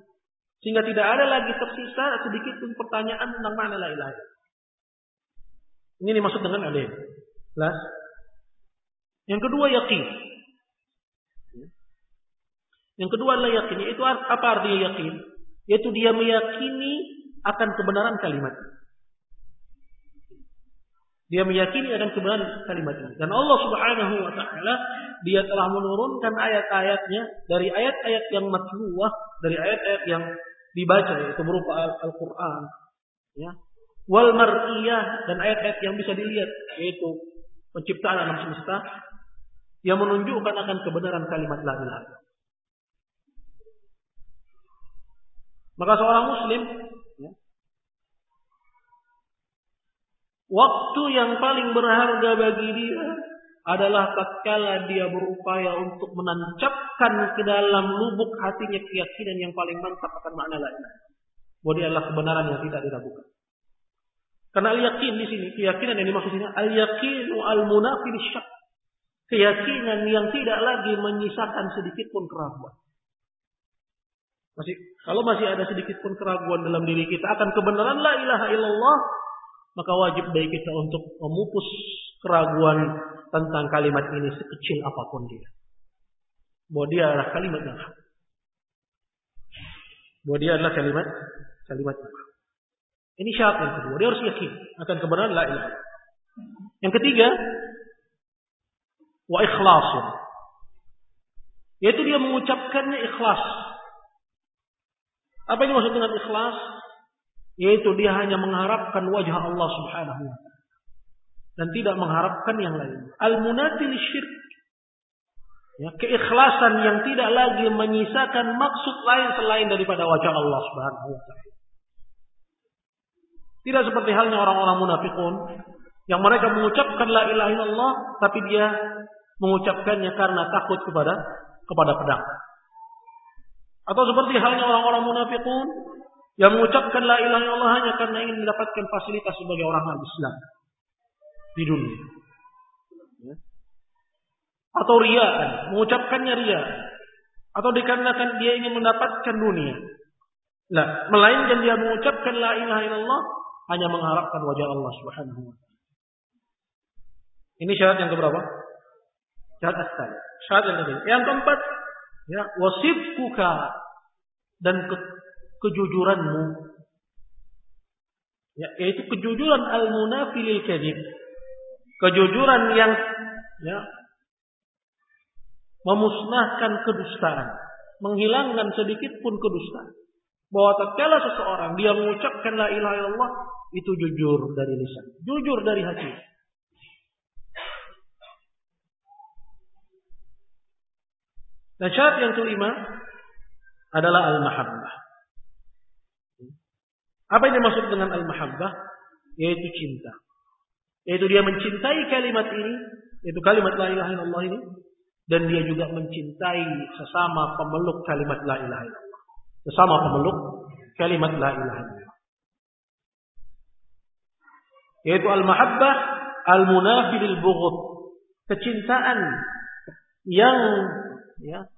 Sehingga tidak ada lagi tersisa sedikit pun pertanyaan tentang makna la ilaha illallah. Ini dimaksud dengan alim. Jelas? Yang kedua yakin. Yang kedua adalah yakin. Itu apa artinya yakin? Yaitu dia meyakini akan kebenaran kalimat Dia meyakini akan kebenaran kalimat ini. Dan Allah Subhanahu wa taala dia telah menurunkan ayat-ayatnya dari ayat-ayat yang matluwah, dari ayat-ayat yang dibaca yaitu berupa Al-Qur'an, ya. Wal mar'iyah dan ayat-ayat yang bisa dilihat yaitu penciptaan alam semesta yang menunjukkan akan kebenaran kalimat la ilaha Maka seorang muslim ya, waktu yang paling berharga bagi dia adalah tatkala dia berupaya untuk menancapkan ke dalam lubuk hatinya keyakinan yang paling mantap akan makna la ilaha Bahwa dia adalah kebenaran yang tidak diragukan. Karena al-yakin di sini, keyakinan yang dimaksud ini al-yaqinu al-munafil syak. Keyakinan yang tidak lagi menyisakan sedikit pun keraguan. Masih kalau masih ada sedikit pun keraguan dalam diri kita akan kebenaran la ilaha illallah, maka wajib bagi kita untuk memupus keraguan tentang kalimat ini sekecil apa pun dia. Bahwa dia adalah kalimat yang hak. Bahwa dia adalah kalimat kalimat yang hak. Ini syarat yang kedua. Dia harus yakin akan kebenaran la ilaha. Yang ketiga, wa ikhlasun. Yaitu dia mengucapkannya ikhlas apa yang dimaksud dengan ikhlas? Yaitu dia hanya mengharapkan wajah Allah Subhanahu wa taala dan tidak mengharapkan yang lain. Al-munatil syirk. Ya, keikhlasan yang tidak lagi menyisakan maksud lain selain daripada wajah Allah Subhanahu wa taala. Tidak seperti halnya orang-orang munafikun yang mereka mengucapkan la ilaha illallah tapi dia mengucapkannya karena takut kepada kepada pedang. Atau seperti halnya orang-orang munafikun yang mengucapkan la ilaha illallah hanya karena ingin mendapatkan fasilitas sebagai orang Islam di dunia. Ya. Atau riaan, mengucapkannya ria. Atau dikarenakan dia ingin mendapatkan dunia. Nah, melainkan dia mengucapkan la ilaha illallah hanya mengharapkan wajah Allah Subhanahu wa taala. Ini syarat yang keberapa? Syarat asal. Syarat yang ketiga. Yang keempat, ya wasifkuka dan ke, kejujuranmu ya yaitu kejujuran al munafilil kadhib kejujuran yang ya memusnahkan kedustaan menghilangkan sedikit pun kedustaan bahwa tatkala seseorang dia mengucapkan la ilaha illallah itu jujur dari lisan jujur dari hati Dan syarat yang kelima adalah al-mahabbah. Apa yang dimaksud dengan al-mahabbah? Yaitu cinta. Yaitu dia mencintai kalimat ini, yaitu kalimat la ilaha illallah ini, dan dia juga mencintai sesama pemeluk kalimat la ilaha illallah. Sesama pemeluk kalimat la ilaha illallah. Yaitu al-mahabbah al-munafilil bughd. Kecintaan yang ya,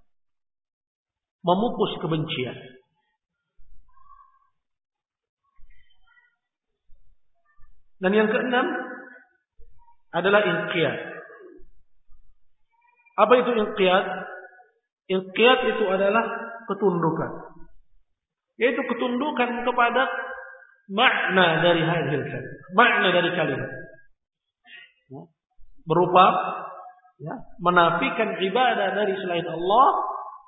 memupus kebencian. Dan yang keenam adalah inqiyad. Apa itu inqiyad? Inqiyad itu adalah ketundukan. Yaitu ketundukan kepada makna dari hadil makna dari kalimat. Ya. Berupa ya, menafikan ibadah dari selain Allah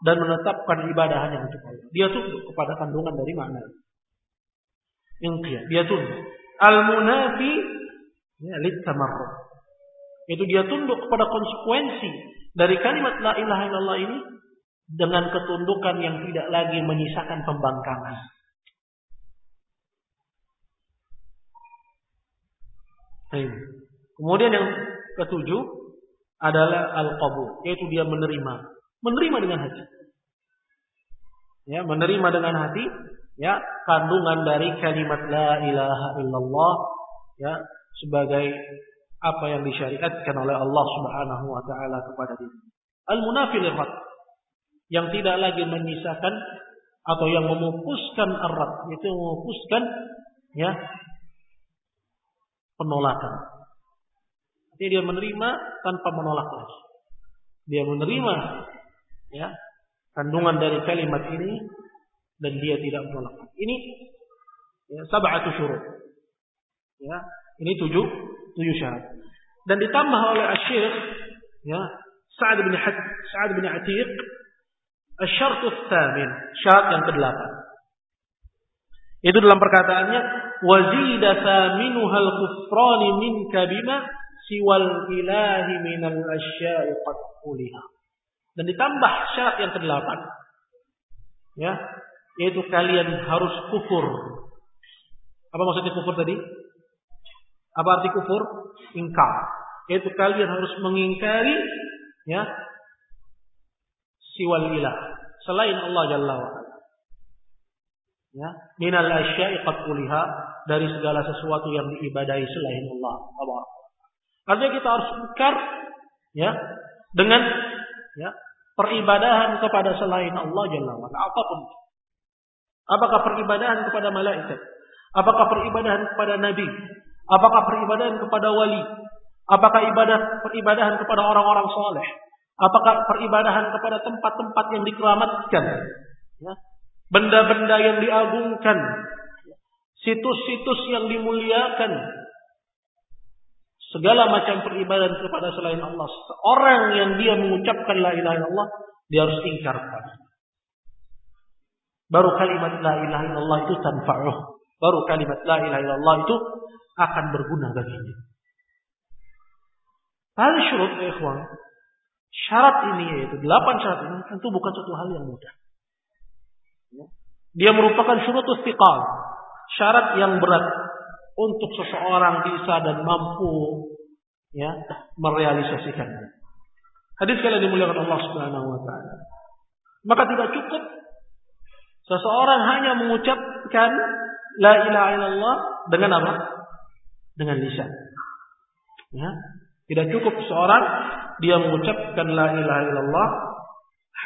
dan menetapkan ibadah hanya untuk Allah. Dia tunduk kepada kandungan dari makna. Inqiyah, dia tunduk. Al-munafi ya, litamarrud. Itu dia tunduk kepada konsekuensi dari kalimat la ilaha illallah ini dengan ketundukan yang tidak lagi menyisakan pembangkangan. Kemudian yang ketujuh adalah al-qabul, yaitu dia menerima, menerima dengan hati. Ya, menerima dengan hati ya kandungan dari kalimat la ilaha illallah ya sebagai apa yang disyariatkan oleh Allah Subhanahu wa taala kepada diri. Al-munafil yang tidak lagi menyisakan atau yang memupuskan erat, itu memupuskan ya penolakan jadi dia menerima tanpa menolak lagi. Dia menerima ya kandungan dari kalimat ini dan dia tidak menolak. Ini Ya, sab'atu syurut. Ya, ini tujuh tujuh syarat. Dan ditambah oleh Asy-Syaikh ya, Sa'ad bin Sa'ad bin Atiq asy-syartu tsamin, syarat yang kedelapan. Itu dalam perkataannya thaminuha al-kufrani minka bima siwal ilahi minal asya'i qad uliha. Dan ditambah syarat yang kedelapan. Ya, yaitu kalian harus kufur. Apa maksudnya kufur tadi? Apa arti kufur? Ingkar. Yaitu kalian harus mengingkari ya siwal ilah selain Allah Jalla wa ala. Ya, minal asya'i qad dari segala sesuatu yang diibadahi selain Allah. Artinya kita harus ingkar ya dengan ya peribadahan kepada selain Allah Jalla wa apa pun. Apakah peribadahan kepada malaikat? Apakah peribadahan kepada nabi? Apakah peribadahan kepada wali? Apakah ibadah peribadahan kepada orang-orang soleh? Apakah peribadahan kepada tempat-tempat yang dikeramatkan? Ya. Benda-benda yang diagungkan. Situs-situs yang dimuliakan. Segala macam peribadahan kepada selain Allah. Seorang yang dia mengucapkan la ilaha illallah, dia harus ingkar. Baru kalimat la ilaha illallah itu tanfa'uh. Baru kalimat la ilaha illallah itu akan berguna baginya. Hal syurut ya ikhwan. Syarat ini yaitu delapan syarat ini tentu bukan suatu hal yang mudah. Dia merupakan syurut istiqal. Syarat yang berat untuk seseorang bisa dan mampu ya merealisasikannya. Hadis kalian dimuliakan Allah Subhanahu wa taala. Maka tidak cukup seseorang hanya mengucapkan la ilaha illallah dengan apa? Dengan lisan. Ya, tidak cukup seorang dia mengucapkan la ilaha illallah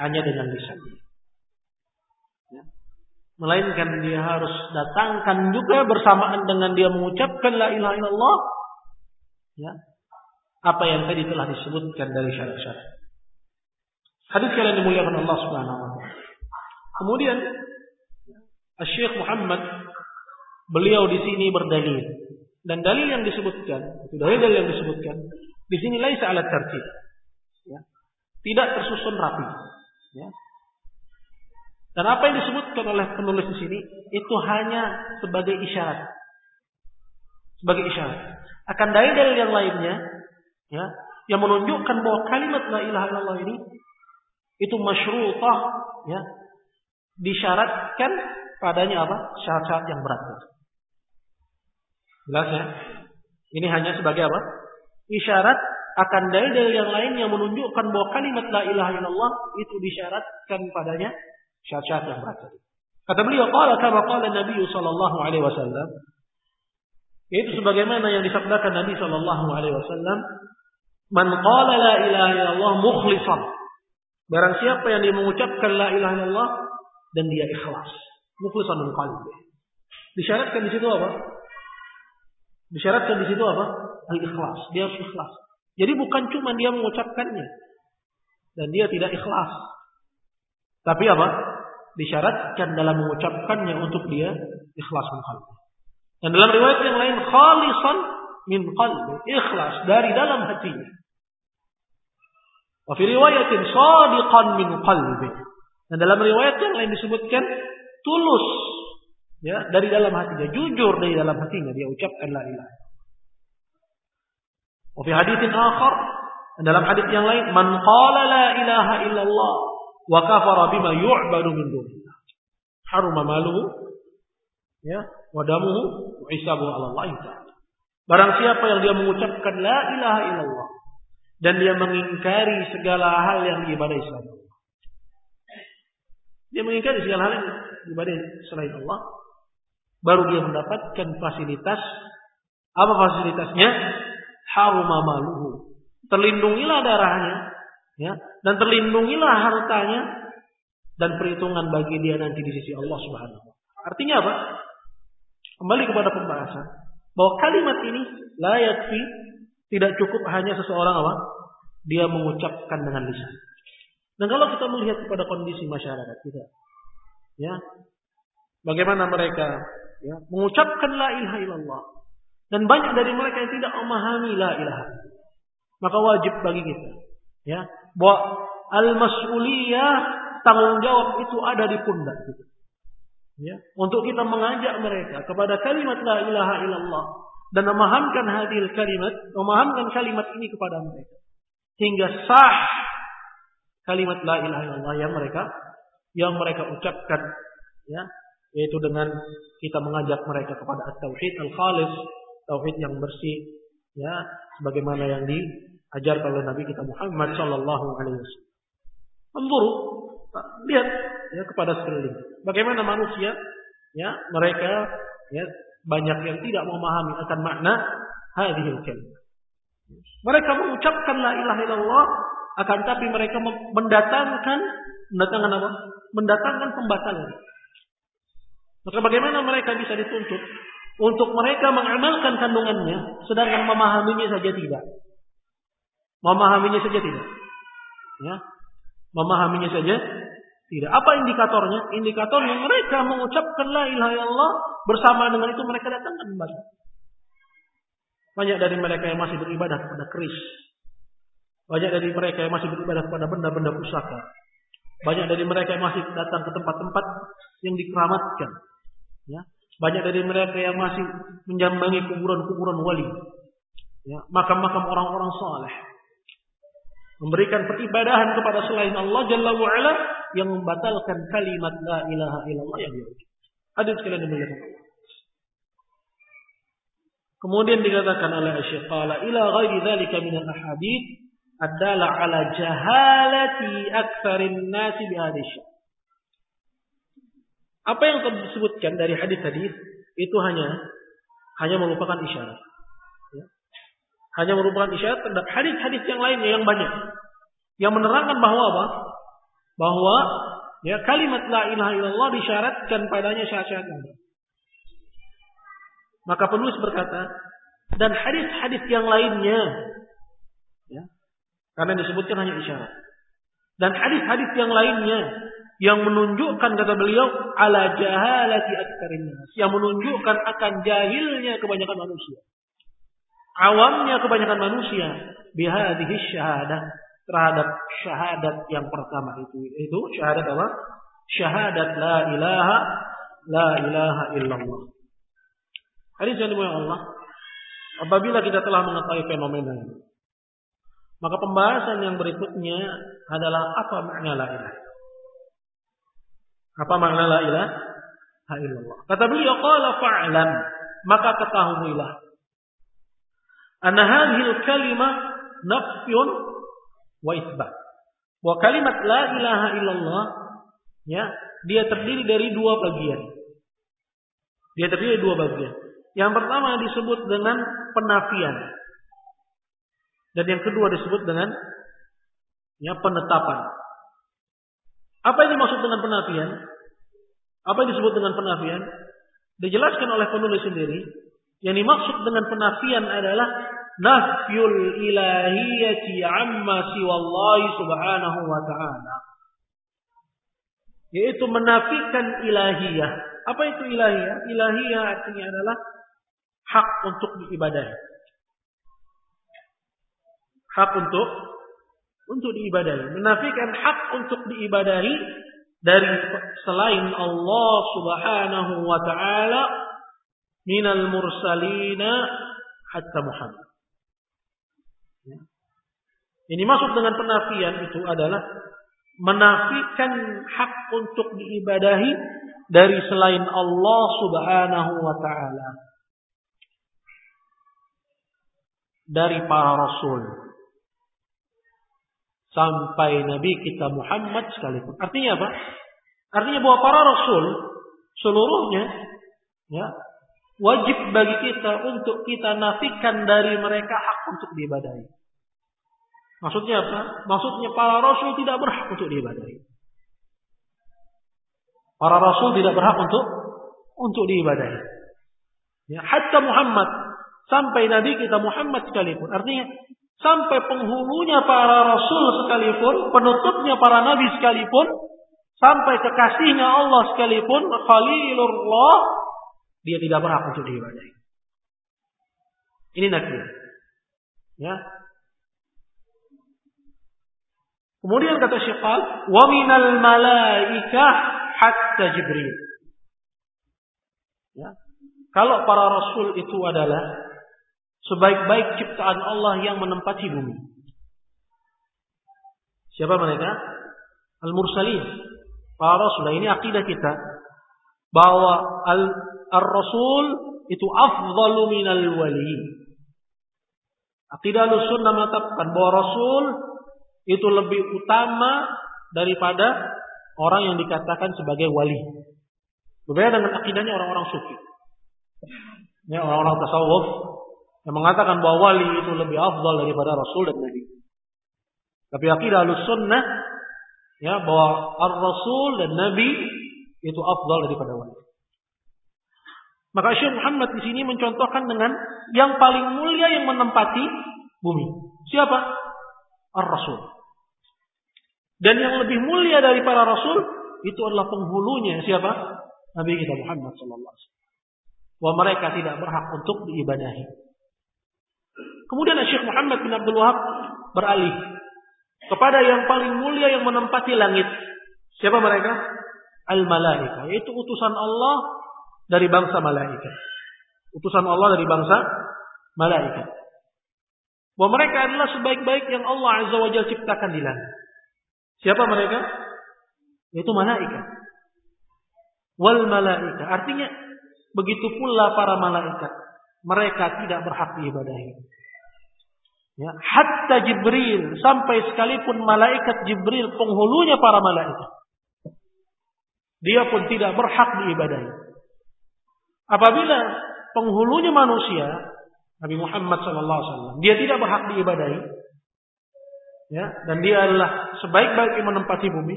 hanya dengan lisannya. Melainkan dia harus datangkan juga bersamaan dengan dia mengucapkan la ilaha illallah ya. Apa yang tadi telah disebutkan dari syarat-syarat. Hadis kalian dimuliakan Allah Subhanahu wa taala. Kemudian Syekh Muhammad beliau di sini berdalil dan dalil yang disebutkan itu dalil yang disebutkan di sini laisa alat tertib. Ya. Tidak tersusun rapi. Ya. Dan apa yang disebutkan oleh penulis di sini itu hanya sebagai isyarat. Sebagai isyarat. Akan dalil-dalil yang lainnya ya, yang menunjukkan bahwa kalimat la ilaha illallah ini itu masyrutah ya, disyaratkan padanya apa? Syarat-syarat yang berat. Jelas ya? Ini hanya sebagai apa? isyarat akan dalil-dalil yang lain yang menunjukkan bahwa kalimat la ilaha illallah itu disyaratkan padanya syarat-syarat yang berat. Kata beliau, qala kama qala Nabi sallallahu alaihi wasallam itu sebagaimana yang disabdakan Nabi sallallahu alaihi wasallam, "Man qala la ilaha illallah mukhlishan." Barang siapa yang dia mengucapkan la ilaha illallah dan dia ikhlas, mukhlishan min qalbi. Disyaratkan di situ apa? Disyaratkan di situ apa? Al-ikhlas. Dia harus ikhlas. Jadi bukan cuma dia mengucapkannya. Dan dia tidak ikhlas. Tapi apa? Disyaratkan dalam mengucapkannya untuk dia ikhlas qalbi. Dan dalam riwayat yang lain khalisan min qalbi. Ikhlas dari dalam hatinya. Wa fi riwayatin sadiqan min qalbi. Dan dalam riwayat yang lain disebutkan tulus ya dari dalam hatinya, jujur dari dalam hatinya dia ucapkan la ilaha Wa fi haditsin akhar dalam hadis yang lain man qala la ilaha illallah wa kafara bima yu'badu min dunillah. Haruma maluhu ya wa damuhu wa hisabuhu ala Allah ta'ala. Barang siapa yang dia mengucapkan la ilaha illallah dan dia mengingkari segala hal yang diibadahi selain Allah. Dia mengingkari segala hal yang diibadahi selain Allah baru dia mendapatkan fasilitas. Apa fasilitasnya? Haruma maluhu. Terlindungilah darahnya, ya, dan terlindungilah hartanya dan perhitungan bagi dia nanti di sisi Allah Subhanahu wa Artinya apa? Kembali kepada pembahasan bahwa kalimat ini layak yakfi tidak cukup hanya seseorang apa? Dia mengucapkan dengan lisan. Dan kalau kita melihat kepada kondisi masyarakat kita, ya, bagaimana mereka ya, mengucapkan la ilaha illallah. Dan banyak dari mereka yang tidak memahami la ilaha. Maka wajib bagi kita ya, bahwa al-mas'uliyah tanggung jawab itu ada di pundak kita. Ya, untuk kita mengajak mereka kepada kalimat la ilaha illallah dan memahamkan hadil kalimat, memahamkan kalimat ini kepada mereka. Hingga sah kalimat la ilaha illallah yang mereka yang mereka ucapkan ya yaitu dengan kita mengajak mereka kepada at-tauhid al-khalis, tauhid yang bersih ya sebagaimana yang diajarkan oleh Nabi kita Muhammad sallallahu alaihi wasallam. Lihat ya kepada sekeliling. Bagaimana manusia ya mereka ya banyak yang tidak memahami akan makna hadhil kalimah. Mereka mengucapkan la ilaha illallah akan tapi mereka mendatangkan mendatangkan apa? Mendatangkan pembatalan. Maka bagaimana mereka bisa dituntut untuk mereka mengamalkan kandungannya sedangkan memahaminya saja tidak? Memahaminya saja tidak. Ya. Memahaminya saja tidak. Apa indikatornya? Indikatornya mereka mengucapkan la ilaha illallah bersama dengan itu mereka datangkan kembali. Banyak dari mereka yang masih beribadah kepada keris. Banyak dari mereka yang masih beribadah kepada benda-benda pusaka. Banyak dari mereka yang masih datang ke tempat-tempat yang dikeramatkan. Ya. Banyak dari mereka yang masih menjambangi kuburan-kuburan wali. Ya. Makam-makam orang-orang saleh. Memberikan peribadahan kepada selain Allah Jalla wa'ala yang membatalkan kalimat la ilaha illallah yang dia Hadis sekalian dimuliakan Allah. Kemudian dikatakan oleh Syekh qala ila ghairi dzalika min al-ahadits adalah ala jahalati aktsarin nasi bi Apa yang telah disebutkan dari hadis-hadis itu hanya hanya merupakan isyarat. Ya. Hanya merupakan isyarat terhadap hadis-hadis yang lainnya yang banyak. Yang menerangkan bahwa apa? Bahwa ya kalimat la ilaha illallah disyaratkan padanya syarat-syarat Maka penulis berkata, dan hadis-hadis yang lainnya, ya, karena disebutkan hanya isyarat. Dan hadis-hadis yang lainnya yang menunjukkan kata beliau ala jahalati aktsarin yang menunjukkan akan jahilnya kebanyakan manusia. Awamnya kebanyakan manusia bihadhihi syahadah terhadap syahadat yang pertama itu itu syahadat apa? Syahadat la ilaha la ilaha illallah. Hadis yang dimulai Allah. Apabila kita telah mengetahui fenomena ini, maka pembahasan yang berikutnya adalah apa makna la ilaha. Apa makna la ilaha illallah? Kata beliau qala fa'lam, maka ketahuilah. Anna hadhil kalimah nafyun wa isbat. Bahwa kalimat la ilaha illallah ya, dia terdiri dari dua bagian. Dia terdiri dari dua bagian. Yang pertama disebut dengan penafian. Dan yang kedua disebut dengan ya penetapan. Apa yang dimaksud dengan penafian? Apa yang disebut dengan penafian? Dijelaskan oleh penulis sendiri. Yang dimaksud dengan penafian adalah nafyul ilahiyati amma siwallahi subhanahu wa ta'ala. Yaitu menafikan ilahiyah. Apa itu ilahiyah? Ilahiyah artinya adalah hak untuk diibadahi. Hak untuk untuk diibadahi. Menafikan hak untuk diibadahi dari selain Allah Subhanahu wa taala minal mursalina hatta Muhammad. Ya. Ini masuk dengan penafian itu adalah menafikan hak untuk diibadahi dari selain Allah Subhanahu wa taala. dari para rasul sampai Nabi kita Muhammad sekalipun. Artinya apa? Artinya bahwa para rasul seluruhnya ya wajib bagi kita untuk kita nafikan dari mereka hak untuk diibadahi. Maksudnya apa? Maksudnya para rasul tidak berhak untuk diibadahi. Para rasul tidak berhak untuk untuk diibadahi. Ya, hatta Muhammad Sampai Nabi kita Muhammad sekalipun. Artinya sampai penghulunya para rasul sekalipun, penutupnya para nabi sekalipun, sampai kekasihnya Allah sekalipun, Khalilullah, dia tidak berhak untuk diibadahi. Ini nabi. Ya. Kemudian kata Syekh "Wa minal malaikah hatta Jibril." Ya. Kalau para rasul itu adalah sebaik-baik ciptaan Allah yang menempati bumi. Siapa mereka? Al-Mursalin. Para rasul. Nah, ini akidah kita bahwa al-rasul itu afdalu minal wali. Akidah sunnah mengatakan bahwa rasul itu lebih utama daripada orang yang dikatakan sebagai wali. Berbeda dengan akidahnya orang-orang sufi. Ya, orang-orang tasawuf yang mengatakan bahwa wali itu lebih afdal daripada rasul dan nabi. Tapi akidah sunnah ya bahwa ar-rasul dan nabi itu afdal daripada wali. Maka Syekh Muhammad di sini mencontohkan dengan yang paling mulia yang menempati bumi. Siapa? Ar-Rasul. Dan yang lebih mulia dari para rasul itu adalah penghulunya siapa? Nabi kita Muhammad sallallahu alaihi wasallam. Bahwa mereka tidak berhak untuk diibadahi. Kemudian Syekh Muhammad bin Abdul Wahab beralih kepada yang paling mulia yang menempati langit. Siapa mereka? Al-malaika, yaitu utusan Allah dari bangsa malaikat. Utusan Allah dari bangsa malaikat. Bahwa mereka adalah sebaik-baik yang Allah Azza wa Jalla ciptakan di langit. Siapa mereka? Yaitu malaikat. Wal malaika. Artinya begitu pula para malaikat. Mereka tidak berhak diibadahi. Ya, hatta Jibril sampai sekalipun malaikat Jibril penghulunya para malaikat. Dia pun tidak berhak diibadahi. Apabila penghulunya manusia Nabi Muhammad SAW, dia tidak berhak diibadahi. Ya, dan dia adalah sebaik-baik yang menempati bumi.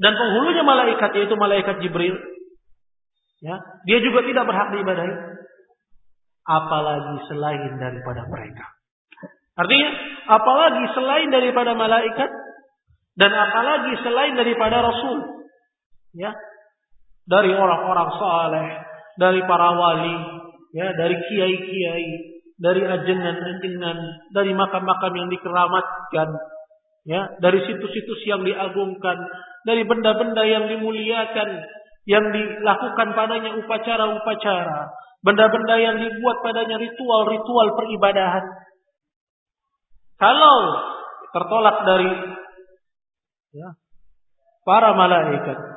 Dan penghulunya malaikat yaitu malaikat Jibril, ya, dia juga tidak berhak diibadahi apalagi selain daripada mereka. Artinya, apalagi selain daripada malaikat dan apalagi selain daripada rasul. Ya. Dari orang-orang saleh, dari para wali, ya, dari kiai-kiai, dari ajenan-ajenan, dari makam-makam yang dikeramatkan, ya, dari situs-situs yang diagungkan, dari benda-benda yang dimuliakan, yang dilakukan padanya upacara-upacara, Benda-benda yang dibuat padanya ritual-ritual peribadahan. Kalau tertolak dari ya, para malaikat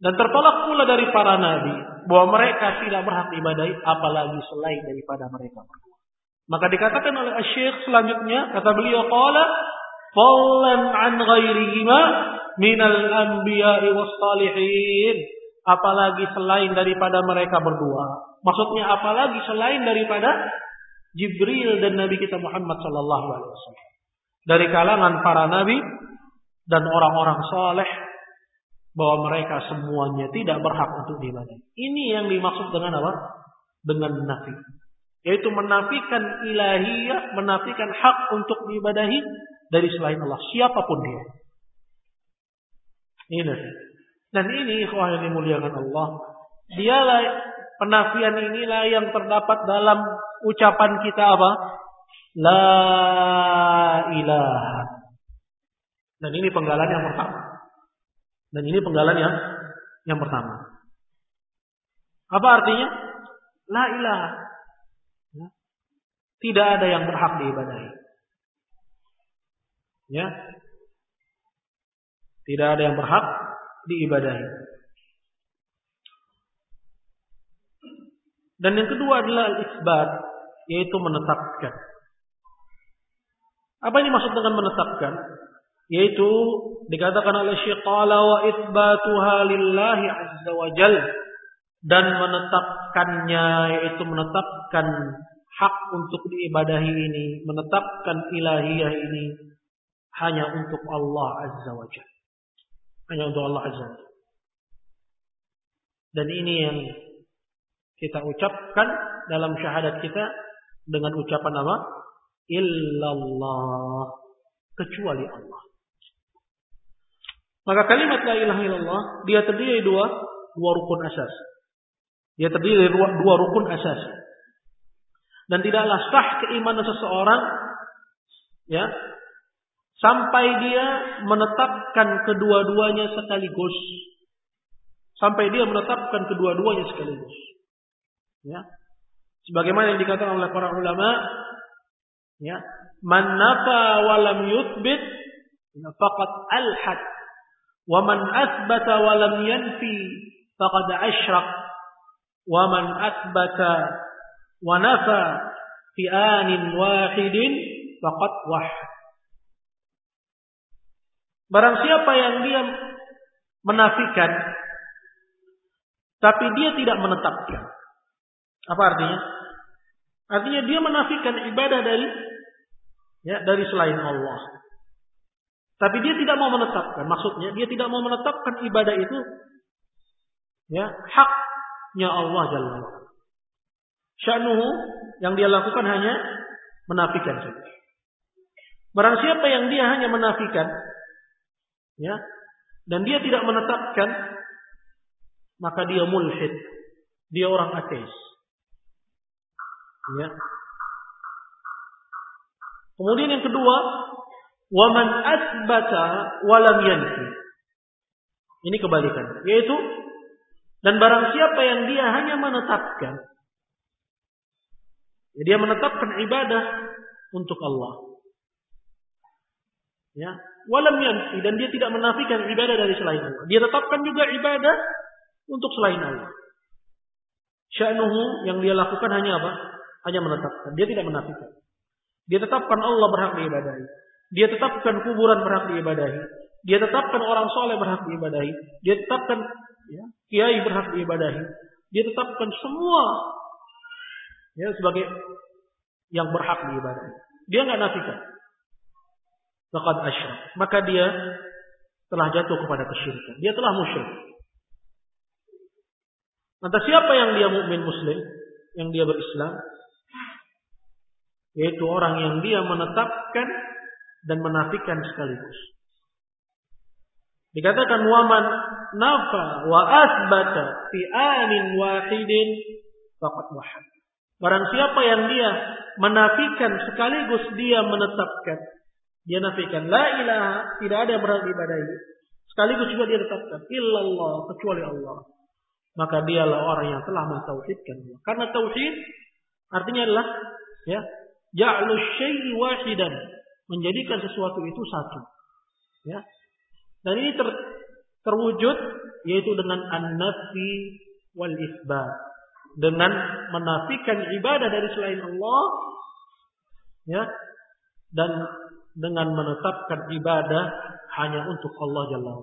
dan tertolak pula dari para nabi bahwa mereka tidak berhak ibadai apalagi selain daripada mereka Maka dikatakan oleh Syekh selanjutnya kata beliau qala fallan an ghairihima minal anbiya'i was salihin apalagi selain daripada mereka berdua. Maksudnya apalagi selain daripada Jibril dan Nabi kita Muhammad sallallahu alaihi wasallam. Dari kalangan para nabi dan orang-orang saleh bahwa mereka semuanya tidak berhak untuk diibadahi. Ini yang dimaksud dengan apa? Dengan nafi. Yaitu menafikan ilahiyah, menafikan hak untuk diibadahi dari selain Allah, siapa pun dia. Ini dan ini ikhwah yang dimuliakan Allah. Dialah penafian inilah yang terdapat dalam ucapan kita apa? La ilaha. Dan ini penggalan yang pertama. Dan ini penggalan yang yang pertama. Apa artinya? La ilaha. Ya. Tidak ada yang berhak diibadahi. Ya. Tidak ada yang berhak diibadahi. Dan yang kedua adalah al-isbat, yaitu menetapkan. Apa ini maksud dengan menetapkan? Yaitu dikatakan oleh Syekh wa itsbatuha lillahi azza wa jal dan menetapkannya yaitu menetapkan hak untuk diibadahi ini, menetapkan ilahiyah ini hanya untuk Allah azza wa jalla. Hanya untuk Allah Azza Dan ini yang kita ucapkan dalam syahadat kita dengan ucapan apa? Illallah. Kecuali Allah. Maka kalimat la ilaha illallah dia terdiri dua dua rukun asas. Dia terdiri dari dua rukun asasi. Dan tidaklah sah keimanan seseorang ya sampai dia menetapkan kedua-duanya sekaligus. Sampai dia menetapkan kedua-duanya sekaligus. Ya. Sebagaimana yang dikatakan oleh para ulama, ya, man nafa wa lam yuthbit faqad alhad lam yanfi faqad asyrak wa man asbata wa nafa fi anin wahidin faqad wahad Barang siapa yang dia menafikan tapi dia tidak menetapkan. Apa artinya? Artinya dia menafikan ibadah dari ya dari selain Allah. Tapi dia tidak mau menetapkan. Maksudnya dia tidak mau menetapkan ibadah itu ya haknya Allah Jalla. Sya'nuhu yang dia lakukan hanya menafikan saja. Barang siapa yang dia hanya menafikan ya dan dia tidak menetapkan maka dia mulhid dia orang ateis ya kemudian yang kedua waman asbata walam yanfi ini kebalikan yaitu dan barang siapa yang dia hanya menetapkan ya, dia menetapkan ibadah untuk Allah ya walam yanfi dan dia tidak menafikan ibadah dari selain Allah. Dia tetapkan juga ibadah untuk selain Allah. Sya'nuhu yang dia lakukan hanya apa? Hanya menetapkan. Dia tidak menafikan. Dia tetapkan Allah berhak diibadahi. Dia tetapkan kuburan berhak diibadahi. Dia tetapkan orang soleh berhak diibadahi. Dia tetapkan ya, kiai berhak diibadahi. Dia tetapkan semua ya sebagai yang berhak diibadahi. Dia nggak nafikan faqad asyrak. Maka dia telah jatuh kepada kesyirikan. Dia telah musyrik. Lantas siapa yang dia mukmin muslim? Yang dia berislam? Yaitu orang yang dia menetapkan dan menafikan sekaligus. Dikatakan waman nafa wa asbata fi anin wahidin faqad wahad. Barang siapa yang dia menafikan sekaligus dia menetapkan dia nafikan la ilaha, tidak ada yang berhak diibadahi. Sekaligus juga dia tetapkan illallah kecuali Allah. Maka dialah orang yang telah mentauhidkan Allah. Karena tauhid artinya adalah ya, ja'lu syai'i wahidan, menjadikan sesuatu itu satu. Ya. Dan ini ter, terwujud yaitu dengan an-nafi wal isbat. Dengan menafikan ibadah dari selain Allah ya dan dengan menetapkan ibadah hanya untuk Allah Jalla.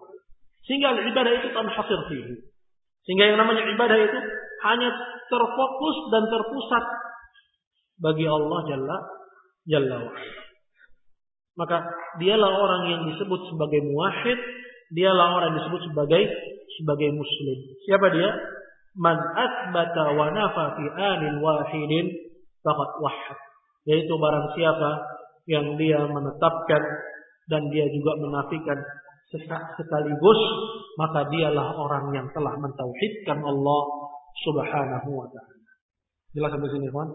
Sehingga ibadah itu tanhasir fihi. Sehingga yang namanya ibadah itu hanya terfokus dan terpusat bagi Allah Jalla Jalla. Maka dialah orang yang disebut sebagai muwahhid, dialah orang yang disebut sebagai sebagai muslim. Siapa dia? Man asbata wa nafa fi anin wahidin faqad wahhad. Yaitu barang siapa yang dia menetapkan dan dia juga menafikan sekaligus maka dialah orang yang telah mentauhidkan Allah Subhanahu wa taala. Jelas sampai sini, kawan?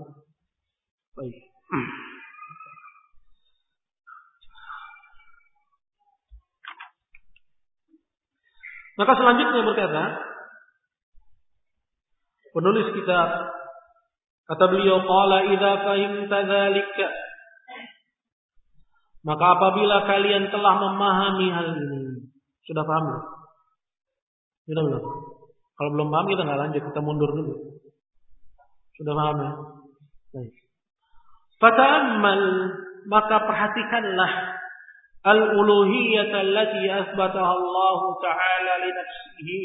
Baik. Maka selanjutnya berkata penulis kita kata beliau qala idza fahimta dzalika maka apabila kalian telah memahami hal ini, sudah paham? Sudah belum? Kalau belum paham kita nggak lanjut, kita mundur dulu. Sudah paham ya? Baik. Fata'ammal maka perhatikanlah Ta'ala li nafsihi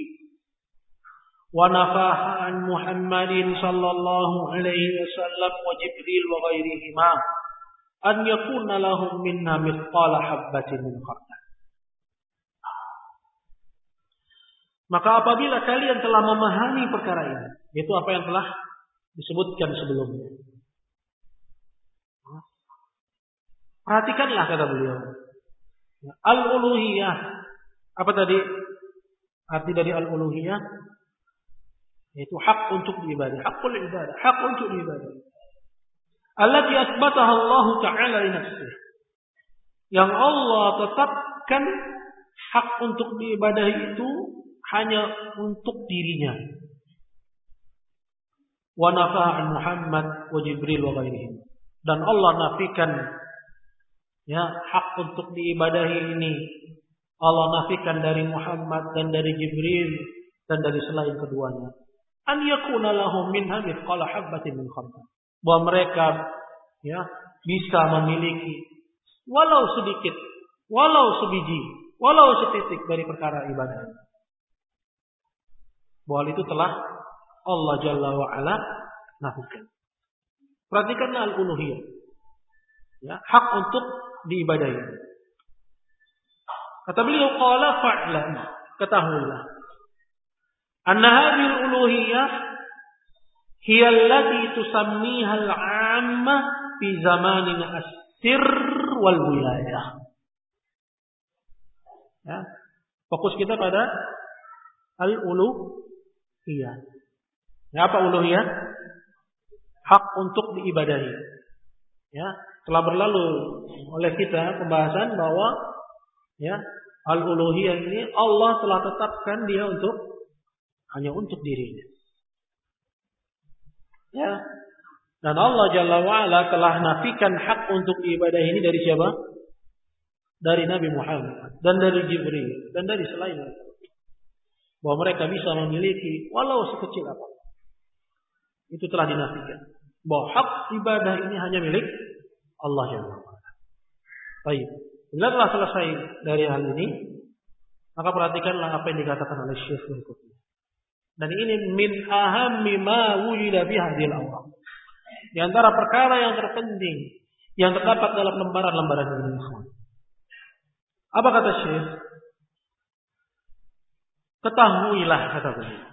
wa nafaha an Muhammadin sallallahu alaihi wasallam wa Jibril wa ghairihima an yakuna lahum minna mithqala habbatin min khardal. Maka apabila kalian telah memahami perkara ini, itu apa yang telah disebutkan sebelumnya. Perhatikanlah kata beliau. Al-uluhiyah. Apa tadi arti dari al-uluhiyah? Yaitu hak untuk diibadah, hakul ibadah, hak untuk diibadah. Allati asbataha Allah Ta'ala li nafsih. Yang Allah tetapkan hak untuk diibadahi itu hanya untuk dirinya. Wa nafa'an Muhammad wa Jibril wa ghairihim. Dan Allah nafikan ya hak untuk diibadahi ini Allah nafikan dari Muhammad dan dari Jibril dan dari selain keduanya. An yakuna lahum minha mithqala habbatin min khardal. Bahwa mereka ya bisa memiliki walau sedikit, walau sebiji, walau setitik dari perkara ibadah. Bahwa itu telah Allah Jalla wa ala nafikan. Perhatikanlah al-uluhiyah. Ya, hak untuk diibadahi. Kata beliau qala fa'lam, ketahuilah. Anna hadhihi al-uluhiyah hiya allati tusammiha al-'ammah fi zamanin as-sir wal wilayah. Ya. Fokus kita pada al-uluhiyah. Ya, apa uluhiyah? Hak untuk diibadahi. Ya, telah berlalu oleh kita pembahasan bahwa ya al-uluhiyah ini Allah telah tetapkan dia untuk hanya untuk dirinya. Ya. Dan Allah Jalla wa'ala telah nafikan hak untuk ibadah ini dari siapa? Dari Nabi Muhammad dan dari Jibril dan dari selain bahwa mereka bisa memiliki walau sekecil apa. Itu telah dinafikan. Bahwa hak ibadah ini hanya milik Allah Jalla wa'ala. Baik. Bila telah selesai dari hal ini, maka perhatikanlah apa yang dikatakan oleh Syekh berikutnya. Dan ini min ahammi ma wujida bihadil awraq. Di antara perkara yang terpenting yang terdapat dalam lembaran-lembaran ini. Apa kata Syekh? Ketahuilah kata beliau.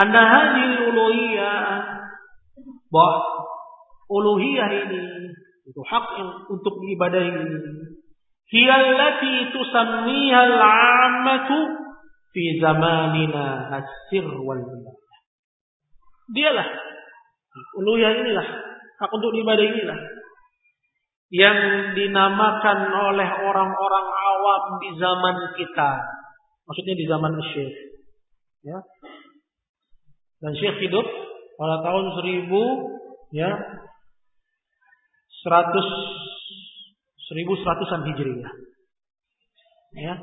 Anda hadil uluhiyah bahwa uluhiyah ini itu hak yang untuk diibadahi ini. Hiyallati tusammiha al-'ammatu fi zamanina as-sir wal Dialah uluhiyah inilah hak untuk diibadahi inilah yang dinamakan oleh orang-orang awam di zaman kita. Maksudnya di zaman Syekh. Ya. Dan Syekh hidup pada tahun 1000 ya 100 1100-an Hijriah. Ya.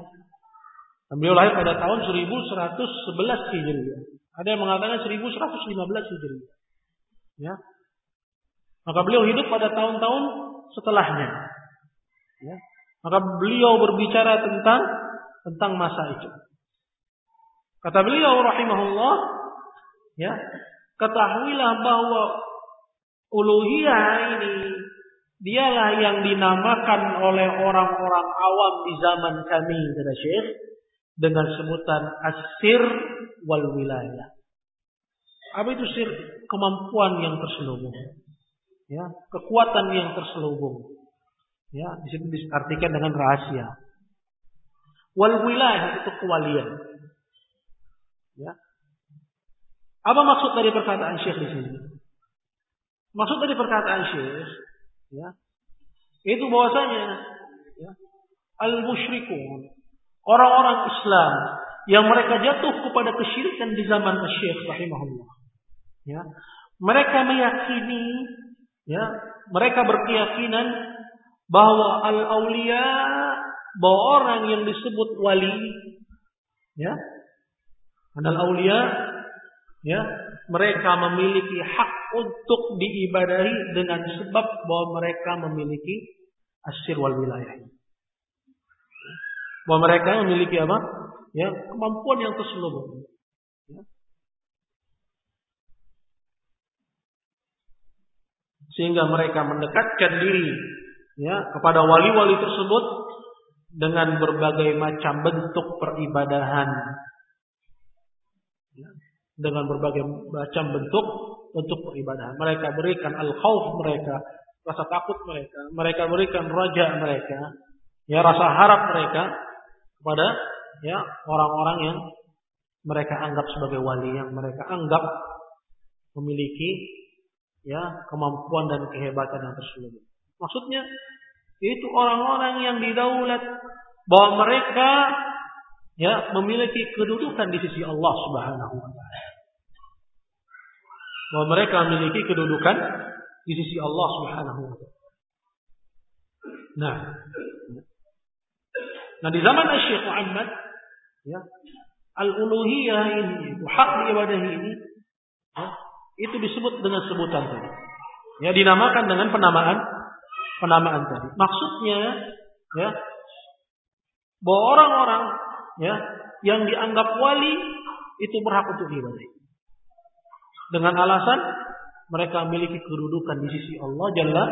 Dan beliau lahir pada tahun 1111 Hijriah. Ada yang mengatakan 1115 Hijriah. Ya. Maka beliau hidup pada tahun-tahun setelahnya. Ya. Maka beliau berbicara tentang tentang masa itu. Kata beliau rahimahullah, ya, ketahuilah bahwa uluhiyah ini dialah yang dinamakan oleh orang-orang awam di zaman kami kata Syekh dengan sebutan asir wal wilayah. Apa itu sir? Kemampuan yang terselubung. Ya, kekuatan yang terselubung. Ya, di sini diartikan dengan rahasia. Wal wilayah itu kewalian. Ya. Apa maksud dari perkataan Syekh di sini? Maksud dari perkataan Syekh ya, itu bahwasanya ya, al-musyrikun, orang-orang Islam yang mereka jatuh kepada kesyirikan di zaman Syekh rahimahullah. Ya, mereka meyakini ya, mereka berkeyakinan bahwa al-auliya bahwa orang yang disebut wali ya, al-auliya ya, mereka memiliki hak untuk diibadahi dengan sebab bahwa mereka memiliki asyir wal wilayah. Bahwa mereka memiliki apa? Ya, kemampuan yang terselubung. Ya. Sehingga mereka mendekatkan diri ya kepada wali-wali tersebut dengan berbagai macam bentuk peribadahan. Ya dengan berbagai macam bentuk untuk peribadahan. Mereka berikan al-khauf mereka, rasa takut mereka, mereka berikan raja mereka, ya rasa harap mereka kepada ya orang-orang yang mereka anggap sebagai wali yang mereka anggap memiliki ya kemampuan dan kehebatan yang terselubung. Maksudnya itu orang-orang yang didaulat bahwa mereka ya memiliki kedudukan di sisi Allah Subhanahu wa taala. Bahwa mereka memiliki kedudukan di sisi Allah Subhanahu wa taala. Nah, nah di zaman Syekh Muhammad ya, al-uluhiyah ini, hak ibadah ini ya, itu disebut dengan sebutan tadi. Ya, dinamakan dengan penamaan penamaan tadi. Maksudnya ya bahwa orang-orang ya yang dianggap wali itu berhak untuk diibadahi. Dengan alasan mereka memiliki kedudukan di sisi Allah Jalla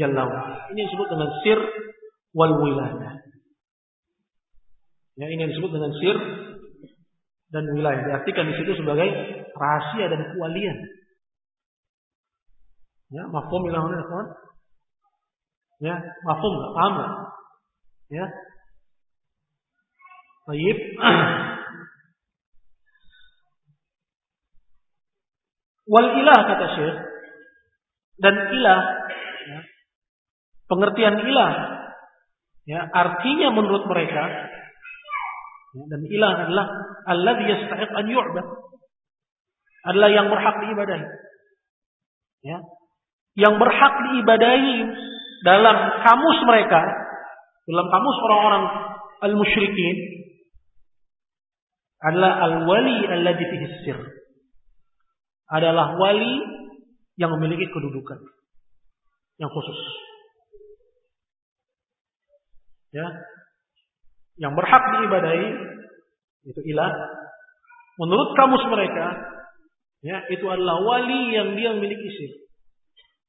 Jalla Ini disebut dengan sir wal wilayah. Ya, ini disebut dengan sir dan wilayah. Diartikan di situ sebagai rahasia dan kewalian. Ya, mafhum ilahun ya, kawan? Ya, mafhum? Paham? Ya. Baik. Wal ilah kata Syekh. Dan ilah ya, pengertian ilah ya artinya menurut mereka ya, dan ilah adalah Allah yastahiq an yu'bad. Adalah yang berhak diibadahi ya yang berhak diibadahi dalam kamus mereka dalam kamus orang-orang al-musyrikin adalah al-wali alladhi fihi sir adalah wali yang memiliki kedudukan yang khusus. Ya. Yang berhak diibadahi itu ilah. Menurut kamus mereka, ya, itu adalah wali yang dia memiliki sir.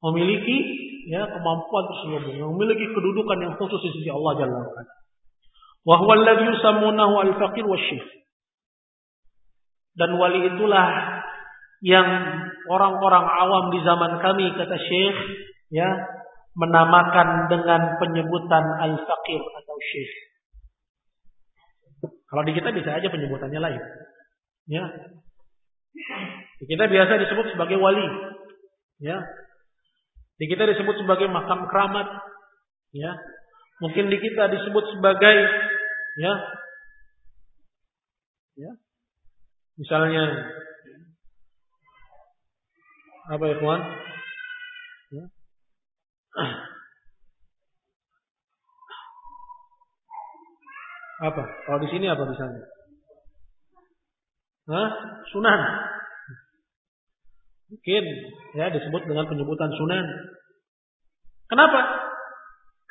Memiliki ya kemampuan tersebut, yang memiliki kedudukan yang khusus di sisi Allah Jalla wa ala. Wa huwa alladhi yusammunahu al-faqir wasyikh. Dan wali itulah yang orang-orang awam di zaman kami kata Syekh ya menamakan dengan penyebutan al-faqir atau syekh. Kalau di kita bisa aja penyebutannya lain. Ya. Di kita biasa disebut sebagai wali. Ya. Di kita disebut sebagai makam keramat. Ya. Mungkin di kita disebut sebagai ya. Ya. Misalnya apa ya kawan? Apa? Kalau di sini apa misalnya? Hah? Sunan. Mungkin ya disebut dengan penyebutan sunan. Kenapa?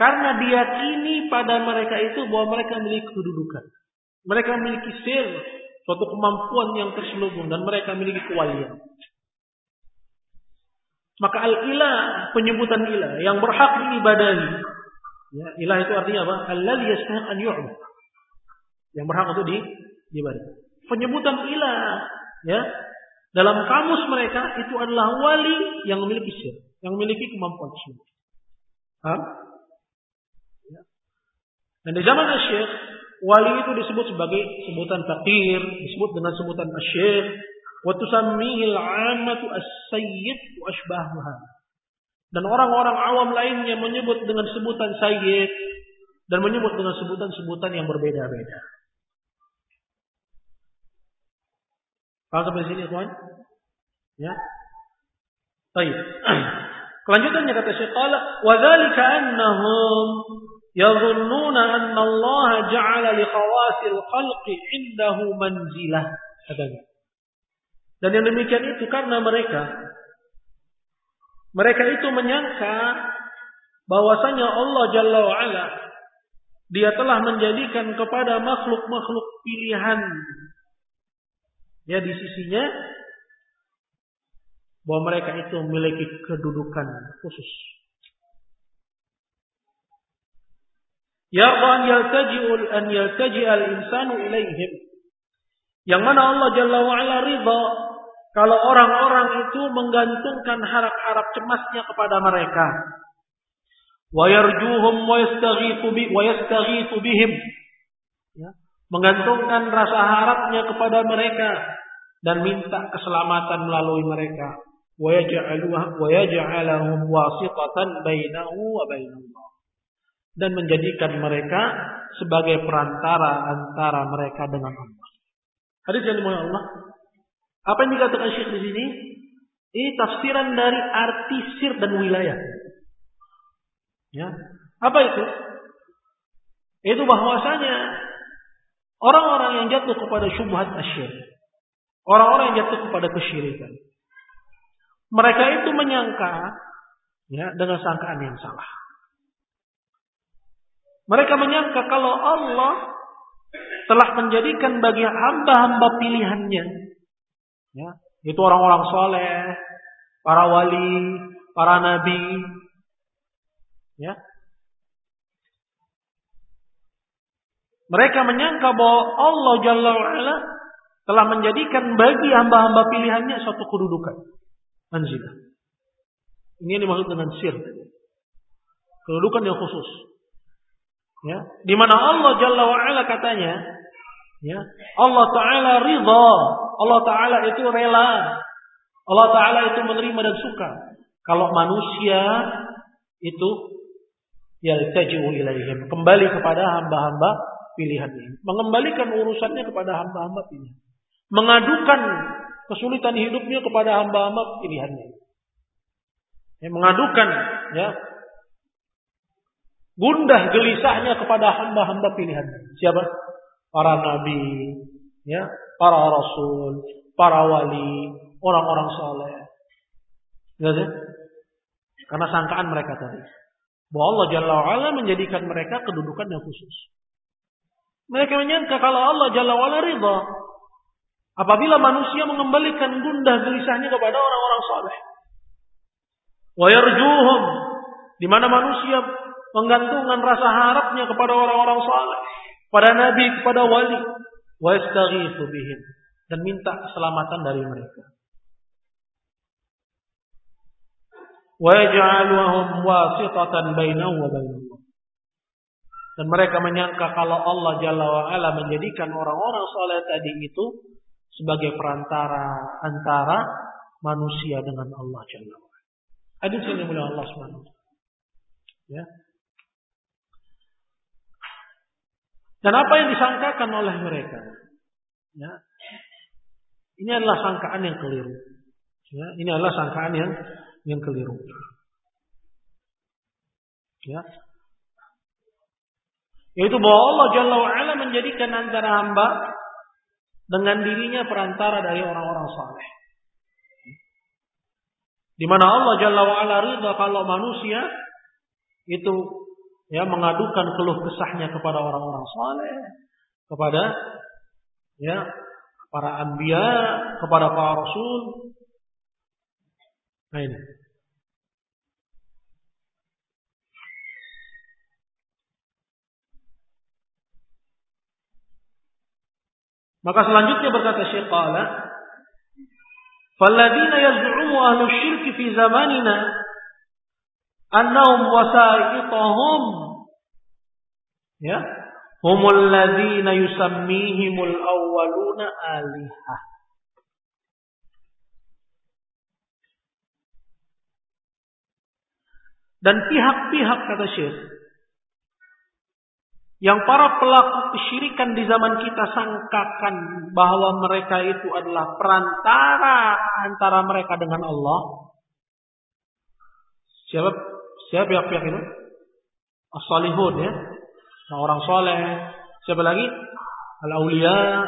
Karena diyakini pada mereka itu bahwa mereka memiliki kedudukan. Mereka memiliki sir, suatu kemampuan yang terselubung dan mereka memiliki kewalian. Maka al-ilah, penyebutan ilah yang berhak diibadahi. Ya, ilah itu artinya apa? Alladhi yastahiq an yu'bad. Yang berhak untuk di, diibadahi. Penyebutan ilah ya dalam kamus mereka itu adalah wali yang memiliki sir, yang memiliki kemampuan. Paham? Ya. Dan di zaman Asyik, wali itu disebut sebagai sebutan fakir, disebut dengan sebutan asyik, wa 'ammatu as-sayyid wa. Dan orang-orang awam lainnya menyebut dengan sebutan sayyid dan menyebut dengan sebutan-sebutan yang berbeda-beda. Paham sampai sini, kawan? Ya. Baik. Kelanjutannya kata Syekh qala wa dzalika annahum yadhunnuna anna Allah ja'ala li khawasil khalqi indahu manzilah. Katanya. Dan yang demikian itu karena mereka mereka itu menyangka bahwasanya Allah Jalla wa ala dia telah menjadikan kepada makhluk-makhluk pilihan ya di sisinya bahwa mereka itu memiliki kedudukan khusus. Ya an yaltaji'ul an yaltaji'al insanu ilaihim. Yang mana Allah Jalla wa ala ridha kalau orang-orang itu menggantungkan harap-harap cemasnya kepada mereka. Ya. menggantungkan rasa harapnya kepada mereka dan minta keselamatan melalui mereka dan menjadikan mereka sebagai perantara antara mereka dengan Allah. Hadis yang dimulai Allah. Apa yang dikatakan Syekh di sini? Ini tafsiran dari arti sir dan wilayah. Ya. Apa itu? Itu bahwasanya orang-orang yang jatuh kepada syubhat asyir. Orang-orang yang jatuh kepada kesyirikan. Mereka itu menyangka ya dengan sangkaan yang salah. Mereka menyangka kalau Allah telah menjadikan bagi hamba-hamba pilihannya, ya, itu orang-orang soleh, para wali, para nabi, ya. Mereka menyangka bahwa Allah Jalla wa'ala telah menjadikan bagi hamba-hamba pilihannya suatu kedudukan. Manzilah. Ini yang dimaksud dengan sir. Kedudukan yang khusus. Ya, di mana Allah Jalla wa ala katanya, ya, Allah taala ridha, Allah taala itu rela. Allah taala itu menerima dan suka. Kalau manusia itu yaltaji'u ilaihim, kembali kepada hamba-hamba pilihan ini. Mengembalikan urusannya kepada hamba-hamba pilihan. Mengadukan kesulitan hidupnya kepada hamba-hamba pilihannya. Ya, mengadukan ya gundah gelisahnya kepada hamba-hamba pilihan. Siapa? Para nabi, ya, para rasul, para wali, orang-orang soleh. Ya, ya? Karena sangkaan mereka tadi. Bahwa Allah Jalla wa'ala menjadikan mereka kedudukan yang khusus. Mereka menyangka kalau Allah Jalla wa'ala ridha. Apabila manusia mengembalikan gundah gelisahnya kepada orang-orang soleh. Wa yarjuhum. Di mana manusia menggantungkan rasa harapnya kepada orang-orang saleh, pada nabi, kepada wali, wa yastaghitsu bihim dan minta keselamatan dari mereka. Wa yaj'aluhum wasitatan bainahu wa bainallah. Dan mereka menyangka kalau Allah Jalla wa ala menjadikan orang-orang saleh tadi itu sebagai perantara antara manusia dengan Allah Jalla wa ala. Hadis dimuliakan Allah Subhanahu Ya. Dan apa yang disangkakan oleh mereka? Ya. Ini adalah sangkaan yang keliru. Ya, ini adalah sangkaan yang yang keliru. Ya. Yaitu bahwa Allah Jalla wa'ala menjadikan antara hamba dengan dirinya perantara dari orang-orang saleh. Di mana Allah Jalla wa'ala ridha kalau manusia itu ya mengadukan keluh kesahnya kepada orang-orang saleh, kepada ya para anbiya, kepada para rasul. Nah ini. Maka selanjutnya berkata Syekh Qala, "Falladina yaz'umu ahlu syirki fi zamanina annahum wasaitahum ya. Humul ladzina yusammihimul awwaluna alihah. Dan pihak-pihak kata Syekh yang para pelaku kesyirikan di zaman kita sangkakan bahwa mereka itu adalah perantara antara mereka dengan Allah. Siapa Siapa pihak-pihak itu? As-salihun ya. Nah, orang soleh. Siapa lagi? Al-awliya.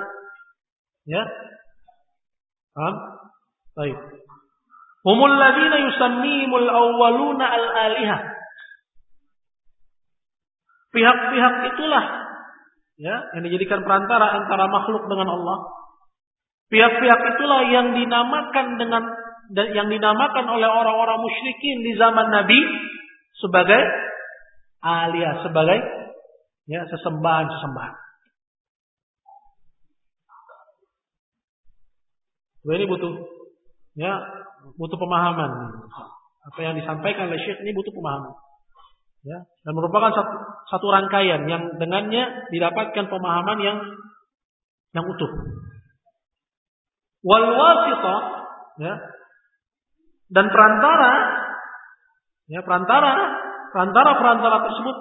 Ya. Paham? Baik. Humul ladina yusammihimul awwaluna al-alihah. Pihak-pihak itulah ya yang dijadikan perantara antara makhluk dengan Allah. Pihak-pihak itulah yang dinamakan dengan yang dinamakan oleh orang-orang musyrikin di zaman Nabi sebagai alia, sebagai ya sesembahan-sesembahan. Ini butuh ya butuh pemahaman. Apa yang disampaikan oleh Syekh ini butuh pemahaman. Ya, dan merupakan satu, satu rangkaian yang dengannya didapatkan pemahaman yang yang utuh. Wal wasitah ya. Dan perantara ya perantara perantara-perantara tersebut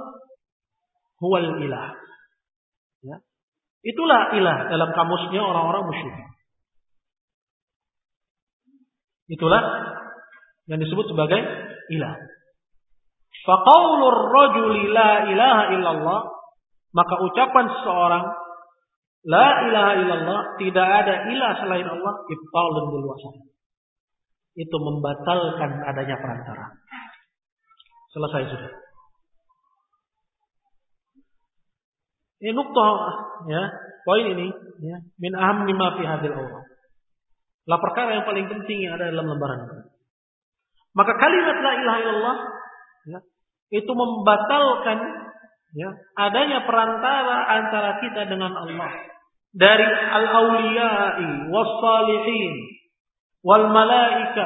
huwal ilah. Ya. Itulah ilah dalam kamusnya orang-orang musyrik. Itulah yang disebut sebagai ilah. Faqaulur rajuli la ilaha illallah maka ucapan seseorang la ilaha illallah tidak ada ilah selain Allah ibtal dan berluasa. Itu membatalkan adanya perantara. Selesai sudah. Ini nuktoh ya, poin ini ya, min aham mimma fi hadil. Lah perkara yang paling penting yang ada dalam lembaran ini. Maka kalimat la ilaha illallah ya, itu membatalkan ya, adanya perantara antara kita dengan Allah dari al-awliya'i was-salihin wal malaika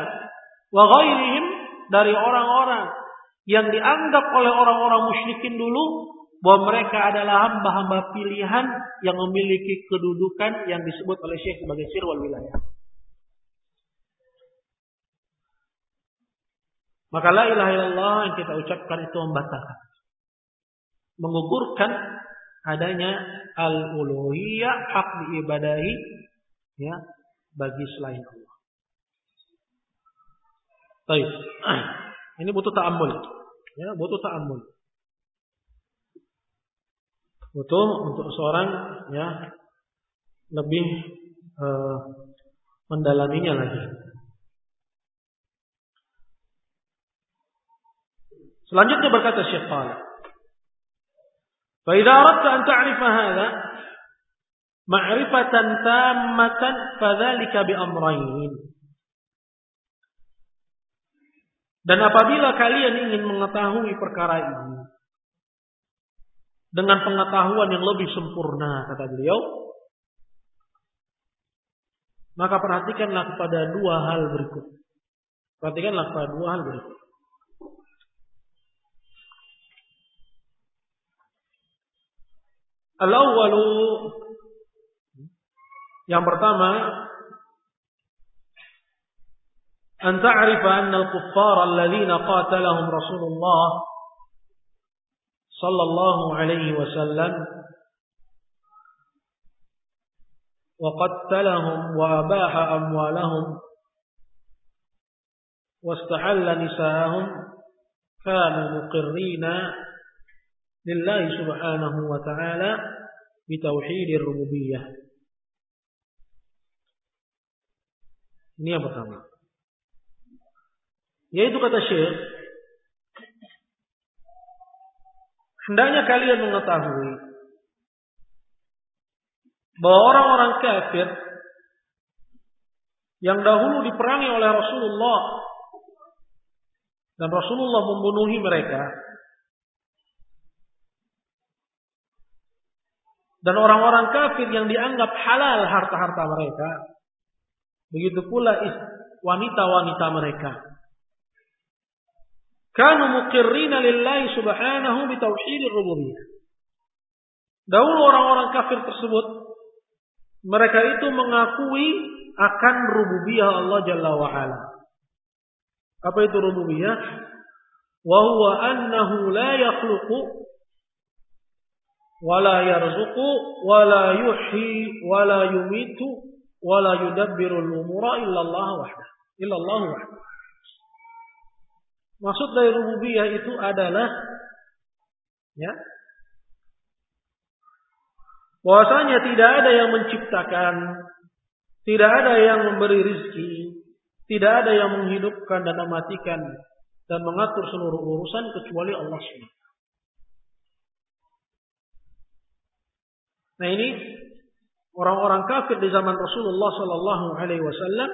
wa ghairihim dari orang-orang yang dianggap oleh orang-orang musyrikin dulu bahwa mereka adalah hamba-hamba pilihan yang memiliki kedudukan yang disebut oleh Syekh sebagai sirwal wilayah. Maka la ilaha illallah yang kita ucapkan itu membatalkan. Menggugurkan adanya al-uluhiyah hak diibadahi ya bagi selain Allah. Baik. Ini butuh ta'ammul. Ya, butuh ta'ammul. Butuh untuk seorang ya lebih uh, mendalaminya lagi. Selanjutnya berkata Syekh Talib. فإذا أردت أن تعرف هذا معرفة تامة فذلك بأمرين Dan apabila kalian ingin mengetahui perkara ini dengan pengetahuan yang lebih sempurna kata beliau maka perhatikanlah kepada dua hal berikut. Perhatikanlah kepada dua hal berikut. Al-awwalu yang pertama أن تعرف أن الكفار الذين قاتلهم رسول الله صلى الله عليه وسلم وقتلهم وأباح أموالهم واستحل نساءهم كانوا مقرين لله سبحانه وتعالى بتوحيد الربوبية. نيابة الله Yaitu kata Syekh, hendaknya kalian mengetahui bahwa orang-orang kafir yang dahulu diperangi oleh Rasulullah dan Rasulullah membunuhi mereka dan orang-orang kafir yang dianggap halal harta-harta mereka, begitu pula wanita-wanita mereka. Kanu muqirrina lillahi subhanahu bitauhidir rububiyah. Dahulu orang-orang kafir tersebut mereka itu mengakui akan rububiyah Allah Jalla wa ala. Apa itu rububiyah? Wa huwa annahu la yakhluqu wala yarzuqu wala yuhyi wala yumitu wala yudabbiru al-umura illa Allah wahdah illa Allah wahdah Maksud dari rububiyah itu adalah ya bahwasanya tidak ada yang menciptakan, tidak ada yang memberi rizki, tidak ada yang menghidupkan dan mematikan dan mengatur seluruh urusan kecuali Allah SWT. Nah ini orang-orang kafir di zaman Rasulullah Sallallahu Alaihi Wasallam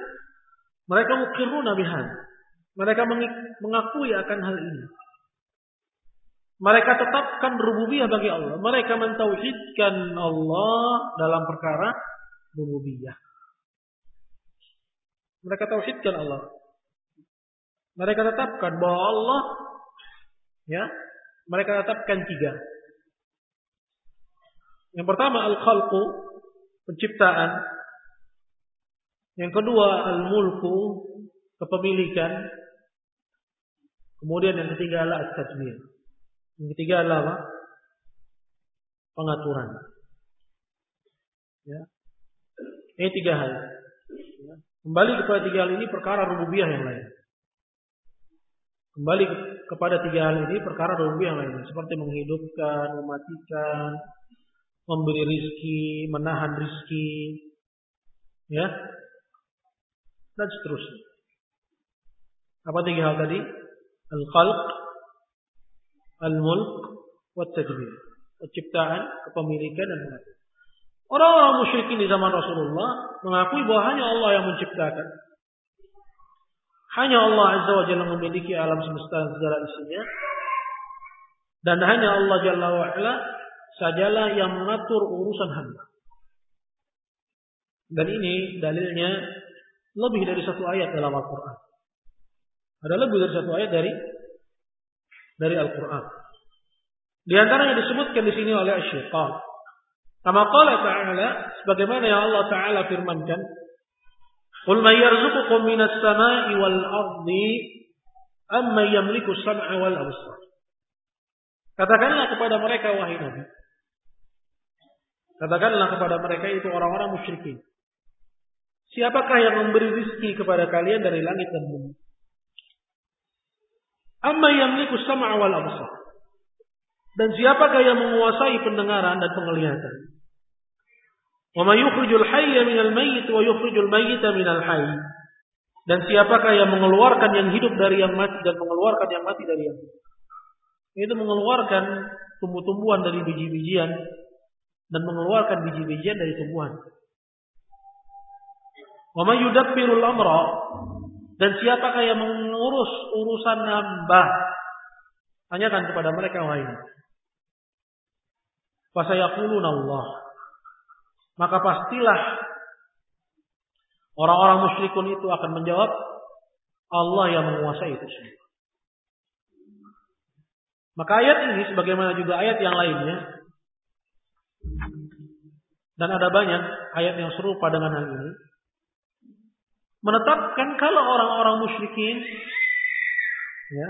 mereka mukiruna bihan. Mereka mengakui akan hal ini. Mereka tetapkan rububiyah bagi Allah. Mereka mentauhidkan Allah dalam perkara rububiyah. Mereka tauhidkan Allah. Mereka tetapkan bahwa Allah ya, mereka tetapkan tiga. Yang pertama al-khalqu penciptaan. Yang kedua al-mulku, kepemilikan. Kemudian yang ketiga adalah at-tadbir. Yang ketiga adalah apa? Pengaturan. Ya. Ini tiga hal. Ya. Kembali kepada tiga hal ini perkara rububiyah yang lain. Kembali kepada tiga hal ini perkara rububiyah yang lain. Seperti menghidupkan, mematikan, memberi rizki, menahan rizki. Ya. Dan seterusnya. Apa tiga hal tadi? Al-khalq, al-mulk, wa tadbir. Penciptaan, kepemilikan dan pengaturan. Orang-orang musyrikin di zaman Rasulullah mengakui bahwa hanya Allah yang menciptakan. Hanya Allah Azza wa Jalla memiliki alam semesta dan segala isinya. Dan hanya Allah Jalla wa Ala sajalah yang mengatur urusan hamba. Dan ini dalilnya lebih dari satu ayat dalam Al-Quran. Ada lebih dari satu ayat dari dari Al-Quran. Di antaranya disebutkan di sini oleh Asy-Syaithan. Kama qala ta'ala sebagaimana yang Allah taala firmankan, "Qul may yarzuqukum minas sama'i wal ardi amma yamliku sam'a wal absar." Katakanlah kepada mereka wahai Nabi. Katakanlah kepada mereka itu orang-orang musyrikin. Siapakah yang memberi rizki kepada kalian dari langit dan bumi? Amma yamliku sam'a wal absar. Dan siapakah yang menguasai pendengaran dan penglihatan? Wa may yukhrijul hayya minal mayyit wa yukhrijul mayyita minal hayy. Dan siapakah yang mengeluarkan yang hidup dari yang mati dan mengeluarkan yang mati dari yang hidup? Itu mengeluarkan tumbuh-tumbuhan dari biji-bijian dan mengeluarkan biji-bijian dari tumbuhan. Wa may yudabbirul amra dan siapakah yang mengurus urusan nambah? Tanyakan kepada mereka wahai Fasayaquluna Allah. Maka pastilah orang-orang musyrikun itu akan menjawab Allah yang menguasai itu semua. Maka ayat ini sebagaimana juga ayat yang lainnya dan ada banyak ayat yang serupa dengan hal ini menetapkan kalau orang-orang musyrikin ya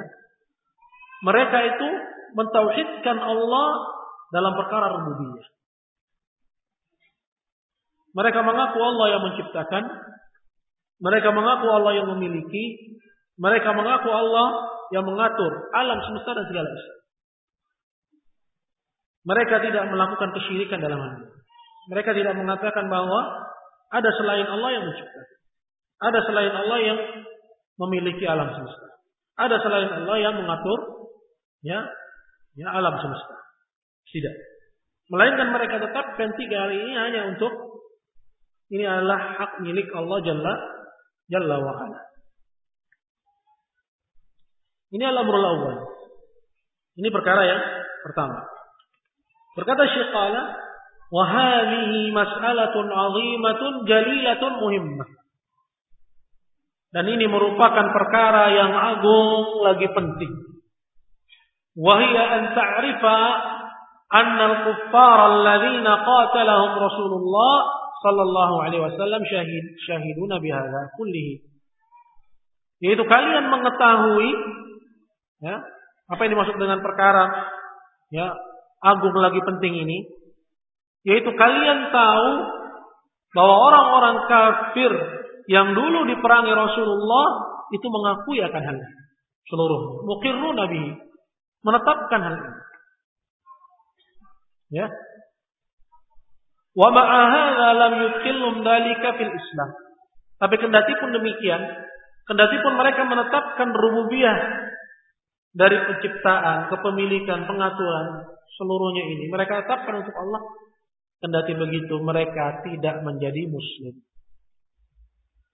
mereka itu mentauhidkan Allah dalam perkara rububiyah. Mereka mengaku Allah yang menciptakan, mereka mengaku Allah yang memiliki, mereka mengaku Allah yang mengatur alam semesta dan segala sesuatu. Mereka tidak melakukan kesyirikan dalam hal ini. Mereka tidak mengatakan bahwa ada selain Allah yang menciptakan. Ada selain Allah yang memiliki alam semesta. Ada selain Allah yang mengatur ya, ya alam semesta. Tidak. Melainkan mereka tetapkan tiga hari ini hanya untuk ini adalah hak milik Allah Jalla Jalla wa ala. Ini adalah amrul awal. Ini perkara yang pertama. Berkata Syekh Qala, "Wa hadhihi mas'alatun 'azimatun jalilatun muhimmah." Dan ini merupakan perkara yang agung lagi penting. Wahia an ta'rifa anna al-kuffar alladhina qatalahum Rasulullah sallallahu alaihi wasallam syahid syahiduna bihadza kullihi. Yaitu kalian mengetahui ya, apa yang dimaksud dengan perkara ya agung lagi penting ini yaitu kalian tahu bahwa orang-orang kafir yang dulu diperangi Rasulullah itu mengakui akan hal ini seluruh mukirru nabi menetapkan hal ini Ya. Wa ma'ahadha lam yudkhilhum dalika fil Islam. Tapi kendati pun demikian, kendati pun mereka menetapkan rububiyah dari penciptaan, kepemilikan, pengaturan seluruhnya ini, mereka tetapkan untuk Allah. Kendati begitu mereka tidak menjadi muslim.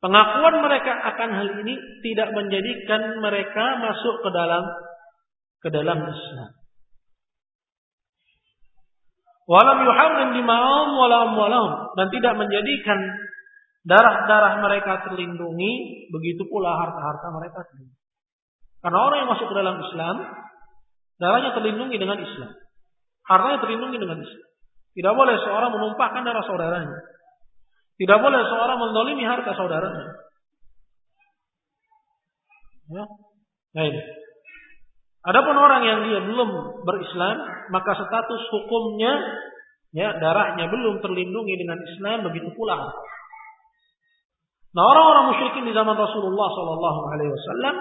Pengakuan mereka akan hal ini tidak menjadikan mereka masuk ke dalam ke dalam Islam. Walam yuharrim dima'ahum wala amwalahum. Dan tidak menjadikan darah-darah mereka terlindungi. Begitu pula harta-harta mereka terlindungi. Karena orang yang masuk ke dalam Islam. Darahnya terlindungi dengan Islam. Hartanya terlindungi dengan Islam. Tidak boleh seorang menumpahkan darah saudaranya. Tidak boleh seorang mendolimi harta saudaranya. Ya. Nah ini. Adapun orang yang dia belum berislam, maka status hukumnya, ya darahnya belum terlindungi dengan Islam, begitu pula. Nah orang-orang musyrikin di zaman Rasulullah Sallallahu Alaihi Wasallam,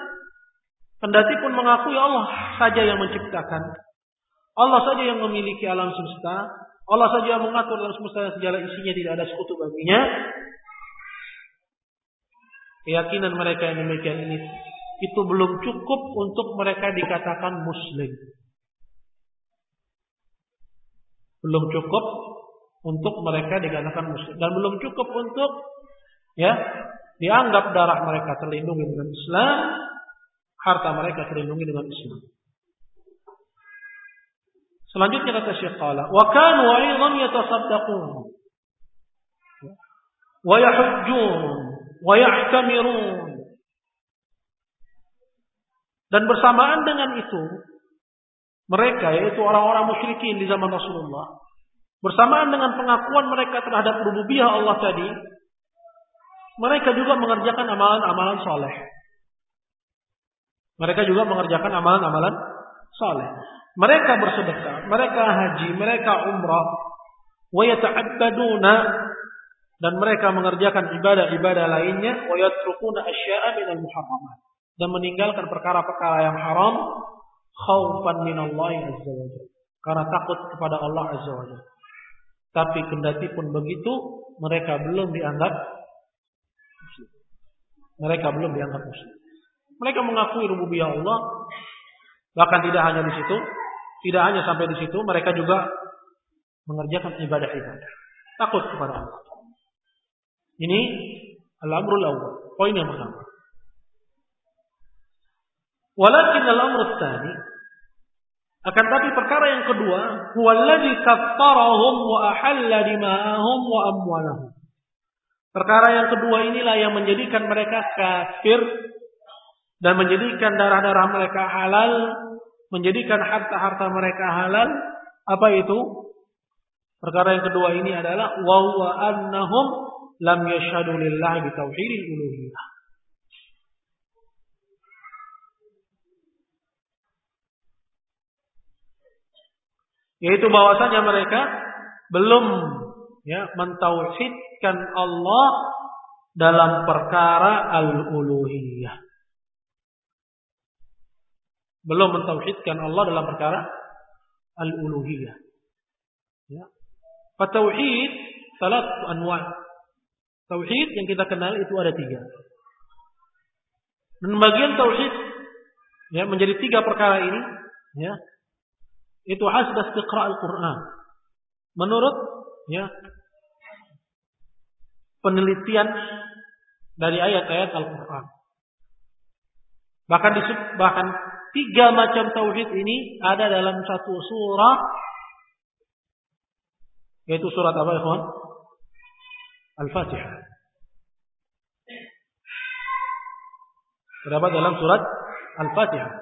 kendati pun mengakui Allah saja yang menciptakan, Allah saja yang memiliki alam semesta, Allah saja mengatur alam semesta dan segala isinya tidak ada sekutu baginya. Keyakinan mereka yang demikian ini itu belum cukup untuk mereka dikatakan muslim. Belum cukup untuk mereka dikatakan muslim dan belum cukup untuk ya dianggap darah mereka terlindungi dengan Islam, harta mereka terlindungi dengan Islam. Selanjutnya kata Syekh Qala, "Wa kanu aidan yatasaddaqun wa yahujjun wa yahtamirun dan bersamaan dengan itu, mereka yaitu orang-orang musyrikin di zaman Rasulullah, bersamaan dengan pengakuan mereka terhadap rububiyah Allah tadi, mereka juga mengerjakan amalan-amalan soleh. Mereka juga mengerjakan amalan-amalan soleh. Mereka bersedekah, mereka haji, mereka umrah, wa dan mereka mengerjakan ibadah-ibadah lainnya wa yatrukuna asya'a minal muharramat dan meninggalkan perkara-perkara yang haram khaufan Allah azza wajalla karena takut kepada Allah azza wajalla tapi kendati pun begitu mereka belum dianggap muslim. Mereka belum dianggap muslim. Mereka mengakui rububiyah Allah bahkan tidak hanya di situ tidak hanya sampai di situ mereka juga mengerjakan ibadah-ibadah. Takut kepada Allah. Ini al-amrul awal poin yang pertama. Walakin al-amr tsani akan tapi perkara yang kedua, huwallazi kaffarahum wa ahalla dima'ahum wa amwalahum. Perkara yang kedua inilah yang menjadikan mereka kafir dan menjadikan darah-darah mereka halal, menjadikan harta-harta mereka halal. Apa itu? Perkara yang kedua ini adalah wa huwa annahum lam yashhadu lillahi bi tauhidil uluhiyah. Yaitu bahwasanya mereka belum ya mentauhidkan Allah dalam perkara al-uluhiyah. Belum mentauhidkan Allah dalam perkara al-uluhiyah. Ya. Fatauhid salat anwa. Tauhid yang kita kenal itu ada tiga. Dan bagian tauhid ya menjadi tiga perkara ini ya itu hasb istiqra al-Quran. Menurut ya penelitian dari ayat-ayat Al-Quran. Bahkan disebut bahkan tiga macam tauhid ini ada dalam satu surah yaitu surat apa ya? Al-Fatihah. Terdapat dalam surat Al-Fatihah.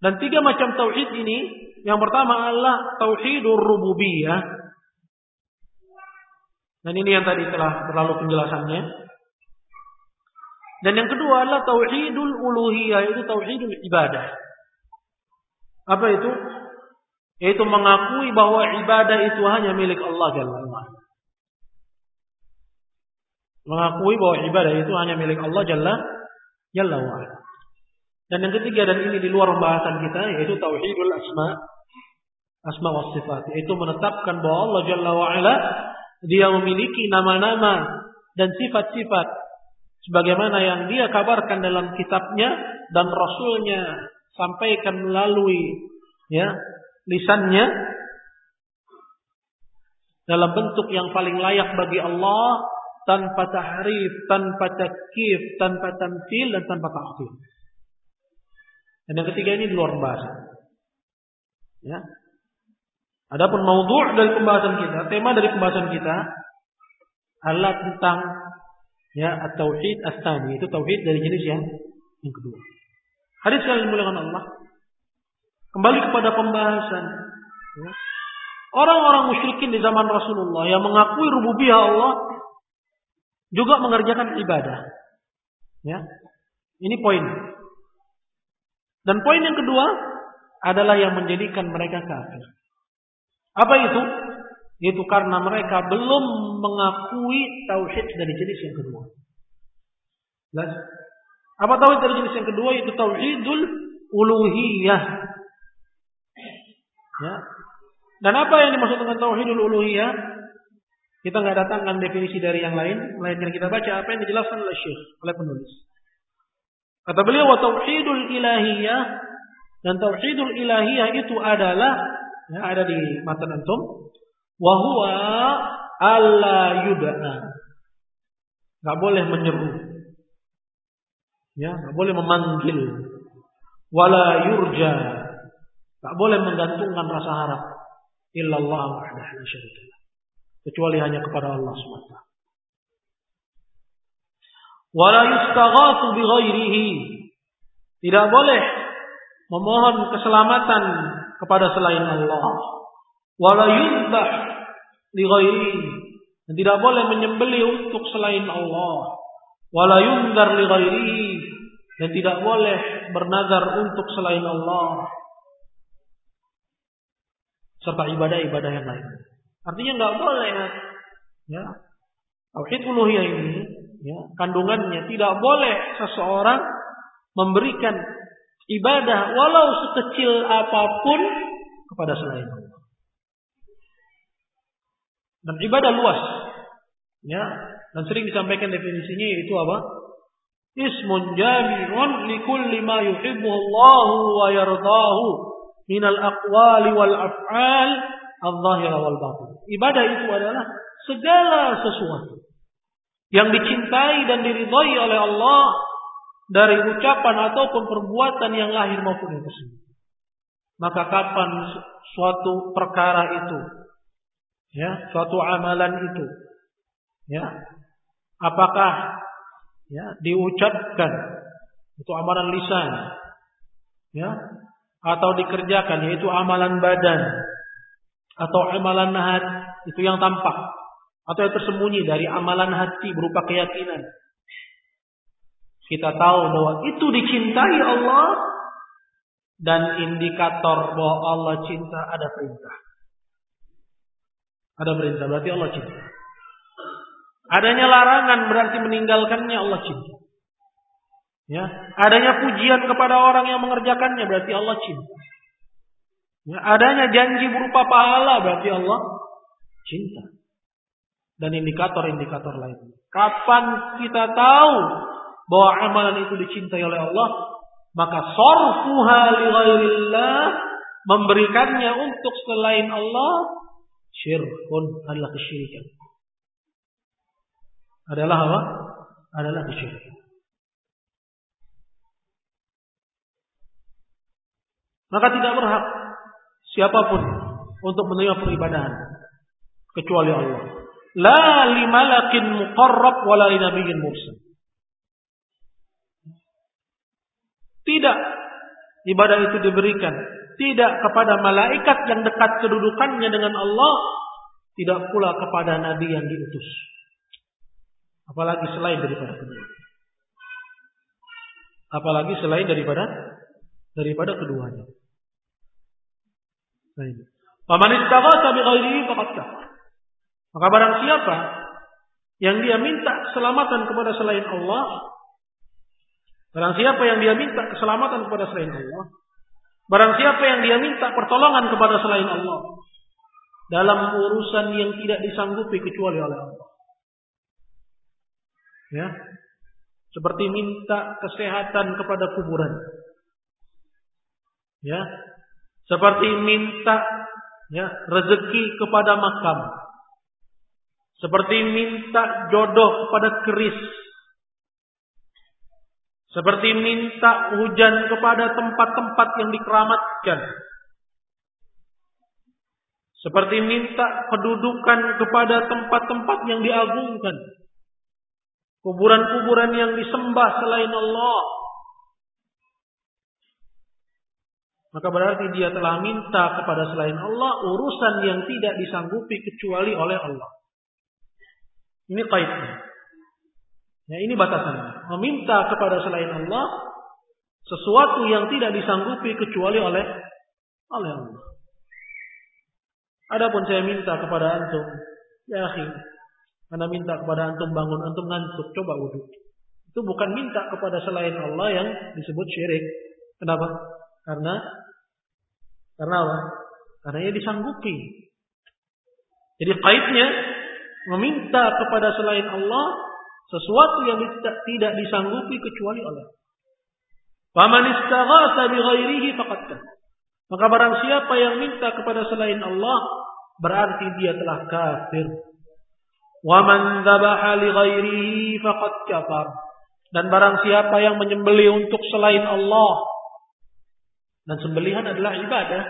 Dan tiga macam tauhid ini, yang pertama adalah tauhidur rububiyah. Dan ini yang tadi telah terlalu penjelasannya. Dan yang kedua adalah tauhidul uluhiyah, itu tauhidul ibadah. Apa itu? Yaitu mengakui bahwa ibadah itu hanya milik Allah Jalla. Mengakui bahwa ibadah itu hanya milik Allah Jalla Jalla. Dan yang ketiga dan ini di luar pembahasan kita yaitu tauhidul asma asma wa sifat yaitu menetapkan bahwa Allah Jalla wa ala dia memiliki nama-nama dan sifat-sifat sebagaimana yang dia kabarkan dalam kitabnya dan rasulnya sampaikan melalui ya lisannya dalam bentuk yang paling layak bagi Allah tanpa tahrif, tanpa takkif, tanpa tamthil dan tanpa ta'til. Dan yang ketiga ini luar pembahasan. Ya. Adapun maudhu' dari pembahasan kita, tema dari pembahasan kita adalah tentang ya at-tauhid as-tsani, itu tauhid dari jenis yang yang kedua. Hadis yang dimuliakan Allah Kembali kepada pembahasan. Ya. Orang-orang musyrikin di zaman Rasulullah yang mengakui rububiyah Allah juga mengerjakan ibadah. Ya. Ini poin. Dan poin yang kedua adalah yang menjadikan mereka kafir. Apa itu? Itu karena mereka belum mengakui tauhid dari jenis yang kedua. Jelas? Apa tauhid dari jenis yang kedua? Itu tauhidul uluhiyah. Ya. Dan apa yang dimaksud dengan tauhidul uluhiyah? Kita nggak datangkan definisi dari yang lain, melainkan kita baca apa yang dijelaskan oleh Syekh, oleh penulis. Kata beliau tauhidul ilahiyah dan tauhidul ilahiyah itu adalah ya, ada di matan antum wa huwa alla yud'a. Enggak boleh menyeru. Ya, enggak boleh memanggil. Wala yurja. Enggak boleh menggantungkan rasa harap illallah wahdahu la syarika kecuali hanya kepada Allah SWT. Wala yustaghatsu bighairihi. Tidak boleh memohon keselamatan kepada selain Allah. Wala yuzbah li ghairihi. Dan tidak boleh menyembelih untuk selain Allah. Wala ghairihi. Dan tidak boleh bernazar untuk selain Allah. Serta ibadah-ibadah yang lain. Artinya nggak boleh ya. Tauhid uluhiyah ini ya, kandungannya tidak boleh seseorang memberikan ibadah walau sekecil apa pun kepada selain Allah. Dan ibadah luas. Ya, dan sering disampaikan definisinya yaitu apa? Ismun jami'un likulli ma yuhibbu Allah wa yardahu minal aqwali wal af'al al-zahira wal batin. Ibadah itu adalah segala sesuatu yang dicintai dan diridhai oleh Allah dari ucapan ataupun perbuatan yang lahir maupun yang tersebut. Maka kapan suatu perkara itu, ya, suatu amalan itu, ya, apakah ya diucapkan itu amalan lisan, ya, atau dikerjakan yaitu amalan badan, atau amalan hati itu yang tampak atau yang tersembunyi dari amalan hati berupa keyakinan. Kita tahu bahwa itu dicintai Allah dan indikator bahwa Allah cinta ada perintah. Ada perintah berarti Allah cinta. Adanya larangan berarti meninggalkannya Allah cinta. Ya, adanya pujian kepada orang yang mengerjakannya berarti Allah cinta. Ya, adanya janji berupa pahala berarti Allah cinta. Dan indikator-indikator lain. Kapan kita tahu bahwa amalan itu dicintai oleh Allah, maka sorfuha li memberikannya untuk selain Allah syirkun adalah kesyirikan. Adalah apa? Adalah kesyirikan. Maka tidak berhak siapa pun untuk menerima peribadahan kecuali Allah. La limalakin muqarrab wala linabiyyin mursal. Tidak ibadah itu diberikan tidak kepada malaikat yang dekat kedudukannya dengan Allah, tidak pula kepada nabi yang diutus. Apalagi selain daripada kedua. Apalagi selain daripada daripada keduanya. Faman istaghatha bi ghairihi faqad. Maka barang siapa yang dia minta keselamatan kepada selain Allah, barang siapa yang dia minta keselamatan kepada selain Allah, barang siapa yang dia minta pertolongan kepada selain Allah dalam urusan yang tidak disanggupi kecuali oleh Allah. Ya. Seperti minta kesehatan kepada kuburan. Ya, seperti minta ya, rezeki kepada makam. Seperti minta jodoh kepada keris. Seperti minta hujan kepada tempat-tempat yang dikeramatkan. Seperti minta kedudukan kepada tempat-tempat yang diagungkan. Kuburan-kuburan yang disembah selain Allah maka berarti dia telah minta kepada selain Allah urusan yang tidak disanggupi kecuali oleh Allah. Ini kaitnya. Ya, ini batasannya. Meminta kepada selain Allah sesuatu yang tidak disanggupi kecuali oleh Allah. Adapun saya minta kepada antum, ya akhi, anda minta kepada antum bangun, antum ngantuk, coba wudhu. Itu bukan minta kepada selain Allah yang disebut syirik. Kenapa? Karena karena apa? Karena ia disanggupi. Jadi kaitnya meminta kepada selain Allah sesuatu yang tidak disanggupi kecuali oleh Faman istaghatha bi ghairihi faqad Maka barang siapa yang minta kepada selain Allah berarti dia telah kafir. Wa man dzabaha li ghairihi faqad kafar. Dan barang siapa yang menyembelih untuk selain Allah dan sembelihan adalah ibadah.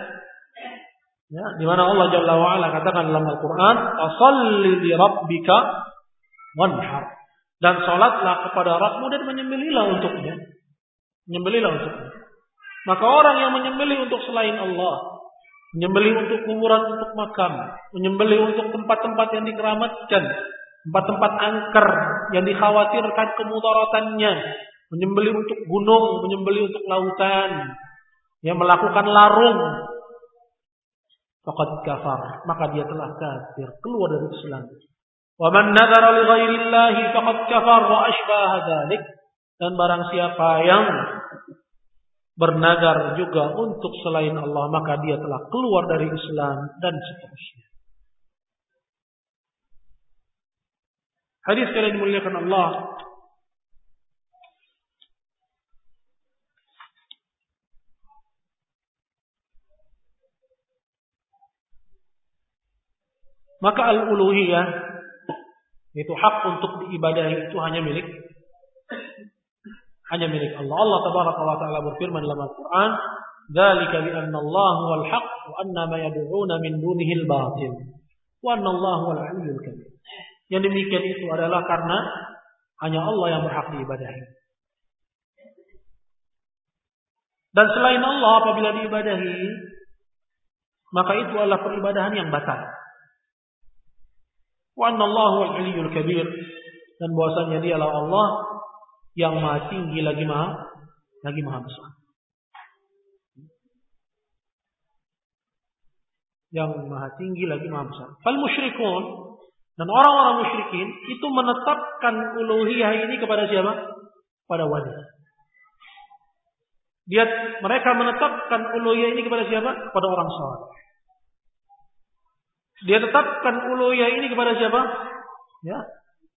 Ya, di mana Allah Jalla wa ala katakan dalam Al-Qur'an, "Shalli li rabbika wanhar." Dan salatlah kepada Rabbmu dan menyembelihlah untuknya. Menyembelihlah untuknya. Maka orang yang menyembelih untuk selain Allah, menyembelih untuk kuburan, untuk makam, menyembelih untuk tempat-tempat yang dikeramatkan, tempat-tempat angker yang dikhawatirkan kemudaratannya, menyembelih untuk gunung, menyembelih untuk lautan, yang melakukan larung faqad kafar maka dia telah kafir keluar dari Islam wa man nadhara li ghairillahi faqad kafar wa ashbaha dzalik dan barang siapa yang bernadar juga untuk selain Allah maka dia telah keluar dari Islam dan seterusnya. Hadis kalian dimuliakan Allah. Maka al-uluhiyah itu hak untuk diibadahi itu hanya milik hanya milik Allah. Allah tabaraka wa taala berfirman dalam Al-Qur'an, "Dzalika bi anna Allah huwal haq wa anna ma yad'una min dunihi al-batil wa anna Allah huwal 'aliyyul kabir." Yang demikian itu adalah karena hanya Allah yang berhak diibadahi. Dan selain Allah apabila diibadahi, maka itu adalah peribadahan yang batal. Wa annallahu al-aliyyul kabir. Dan bahwasanya dialah Allah yang maha tinggi lagi maha lagi maha besar. Yang maha tinggi lagi maha besar. Fal musyrikun dan orang-orang musyrikin itu menetapkan uluhiyah ini kepada siapa? Pada wali. Dia mereka menetapkan uluhiyah ini kepada siapa? Kepada orang saleh. Dia tetapkan uluhiyah ini kepada siapa? Ya,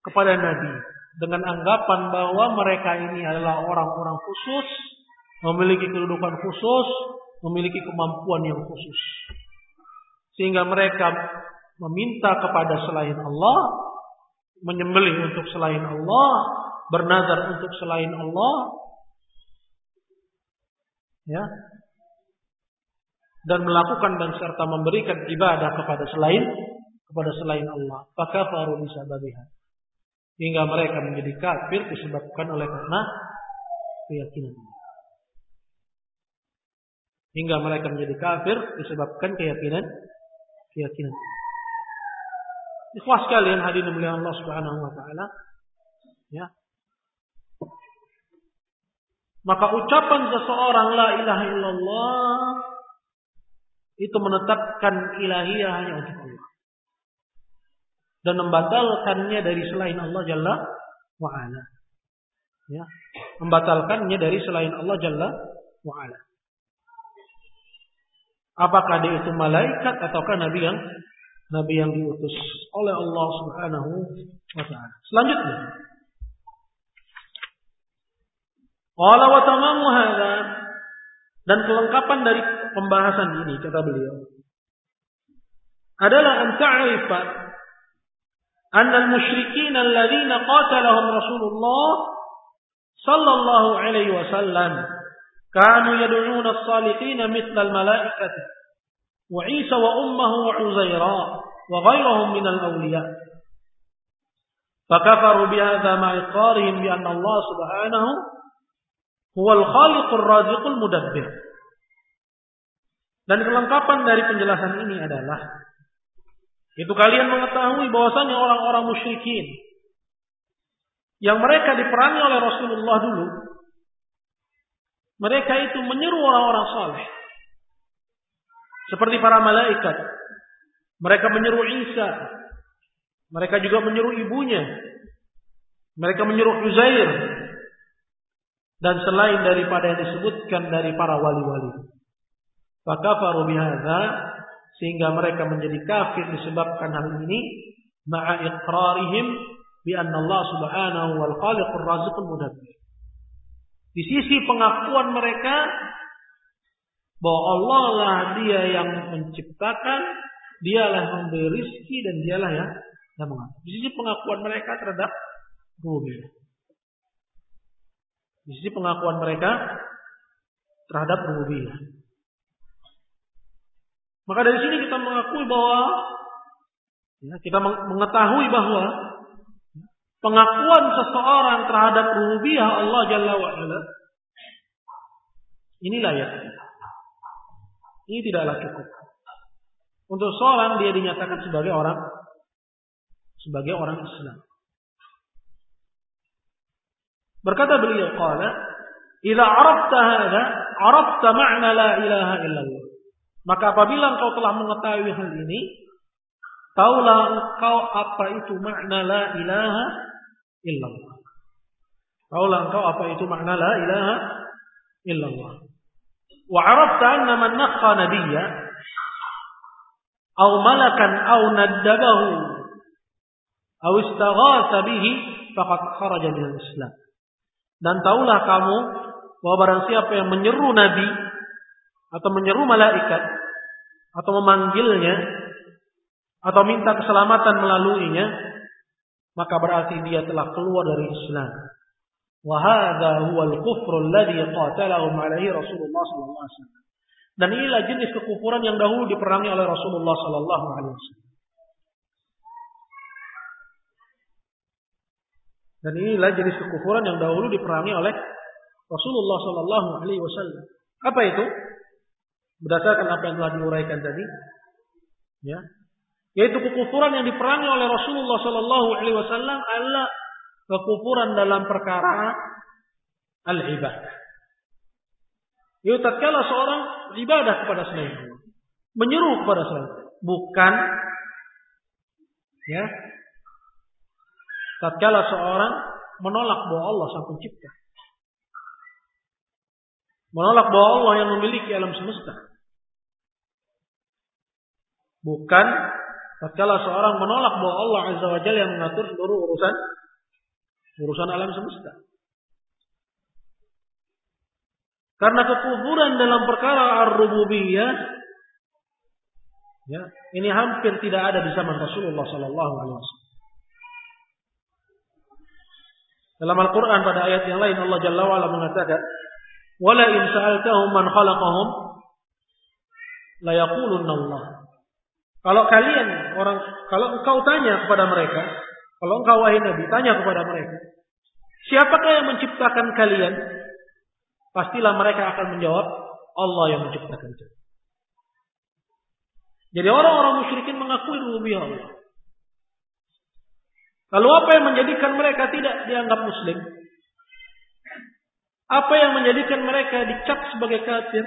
kepada Nabi dengan anggapan bahwa mereka ini adalah orang-orang khusus, memiliki kedudukan khusus, memiliki kemampuan yang khusus. Sehingga mereka meminta kepada selain Allah, menyembelih untuk selain Allah, bernazar untuk selain Allah, ya, dan melakukan dan serta memberikan ibadah kepada selain kepada selain Allah. Fakafaru bisababiha. Hingga mereka menjadi kafir disebabkan oleh karena keyakinan. Hingga mereka menjadi kafir disebabkan keyakinan keyakinan. Ikhwas sekalian hadirin mulia Allah Subhanahu wa taala. Ya. Maka ucapan seseorang la ilaha illallah itu menetapkan ilahiyah hanya untuk Allah. Dan membatalkannya dari selain Allah Jalla wa'ala. Ya. Membatalkannya dari selain Allah Jalla wa'ala. Apakah dia itu malaikat ataukah nabi yang nabi yang diutus oleh Allah Subhanahu wa taala. Selanjutnya. Qala wa tamamu hadza dan kelengkapan dari pembahasan ini kata beliau adalah an ta'rifa anna al-musyrikin alladziina qatalahum Rasulullah sallallahu alaihi wasallam kanu yad'una as-salihin mithla al-malaikati wa Isa wa ummuhu wa Uzaira wa ghayrihim min al-awliya فكفروا بهذا مع إقرارهم بأن الله سبحانه هو الخالق الرازق المدبر Dan kelengkapan dari penjelasan ini adalah itu kalian mengetahui bahwasanya orang-orang musyrikin yang mereka diperangi oleh Rasulullah dulu mereka itu menyeru orang-orang saleh. Seperti para malaikat. Mereka menyeru Isa. Mereka juga menyeru ibunya. Mereka menyeru Uzair dan selain daripada yang disebutkan dari para wali-wali. Fakafaru bihadza sehingga mereka menjadi kafir disebabkan hal ini ma'a iqrarihim bi anna Allah Subhanahu wal Khaliqur Raziqul Mudabbir. Di sisi pengakuan mereka bahwa Allah lah dia yang menciptakan, dialah yang memberi rizki dan dialah yang yang mengatur. Di sisi pengakuan mereka terhadap rububiyah. Di sisi pengakuan mereka terhadap rububiyah. Maka dari sini kita mengakui bahwa ya, kita mengetahui bahwa pengakuan seseorang terhadap rububiyah Allah Jalla wa ala ini layak. Ini tidaklah cukup. Untuk seorang dia dinyatakan sebagai orang sebagai orang Islam. Berkata beliau qala, "Idza 'arafta hadha, 'arafta ma'na la ilaha illallah." Maka apabila engkau telah mengetahui hal ini, taulah engkau apa itu makna la ilaha illallah. Taulah engkau apa itu makna la ilaha illallah. Wa 'arafta anna man nakha nabiyya aw malakan aw naddabahu aw istaghatha bihi faqad kharaja min islam Dan taulah kamu bahwa barang siapa yang menyeru nabi atau menyeru malaikat atau memanggilnya atau minta keselamatan melaluinya maka berarti dia telah keluar dari Islam. Wa hadha huwa al-kufru alladhi qatalahum alaihi Rasulullah sallallahu alaihi wasallam. Dan inilah jenis kekufuran yang dahulu diperangi oleh Rasulullah sallallahu alaihi wasallam. Dan inilah jenis kekufuran yang dahulu diperangi oleh Rasulullah sallallahu alaihi wasallam. Apa itu? Berdasarkan apa yang telah diuraikan tadi ya yaitu kekufuran yang diperangi oleh Rasulullah Sallallahu Alaihi Wasallam adalah kekufuran dalam perkara al ibadah. Yaitu tatkala seorang ibadah kepada selain Allah, menyeru kepada selain bukan ya tatkala seorang menolak bahwa Allah sang pencipta. Menolak bahwa Allah yang memiliki alam semesta. Bukan tatkala seorang menolak bahwa Allah Azza wa Jalla yang mengatur seluruh urusan urusan alam semesta. Karena kekufuran dalam perkara ar-rububiyah ya, ini hampir tidak ada di zaman Rasulullah sallallahu alaihi wasallam. Dalam Al-Qur'an pada ayat yang lain Allah Jalla wa ala mengatakan, "Wala in sa'altahum man khalaqahum la yaqulunna Allah." Kalau kalian orang kalau engkau tanya kepada mereka, kalau engkau wahai Nabi tanya kepada mereka, siapakah yang menciptakan kalian? Pastilah mereka akan menjawab, Allah yang menciptakan kalian. Jadi orang-orang musyrikin mengakui rububiyah Allah. Lalu apa yang menjadikan mereka tidak dianggap muslim? Apa yang menjadikan mereka dicap sebagai kafir?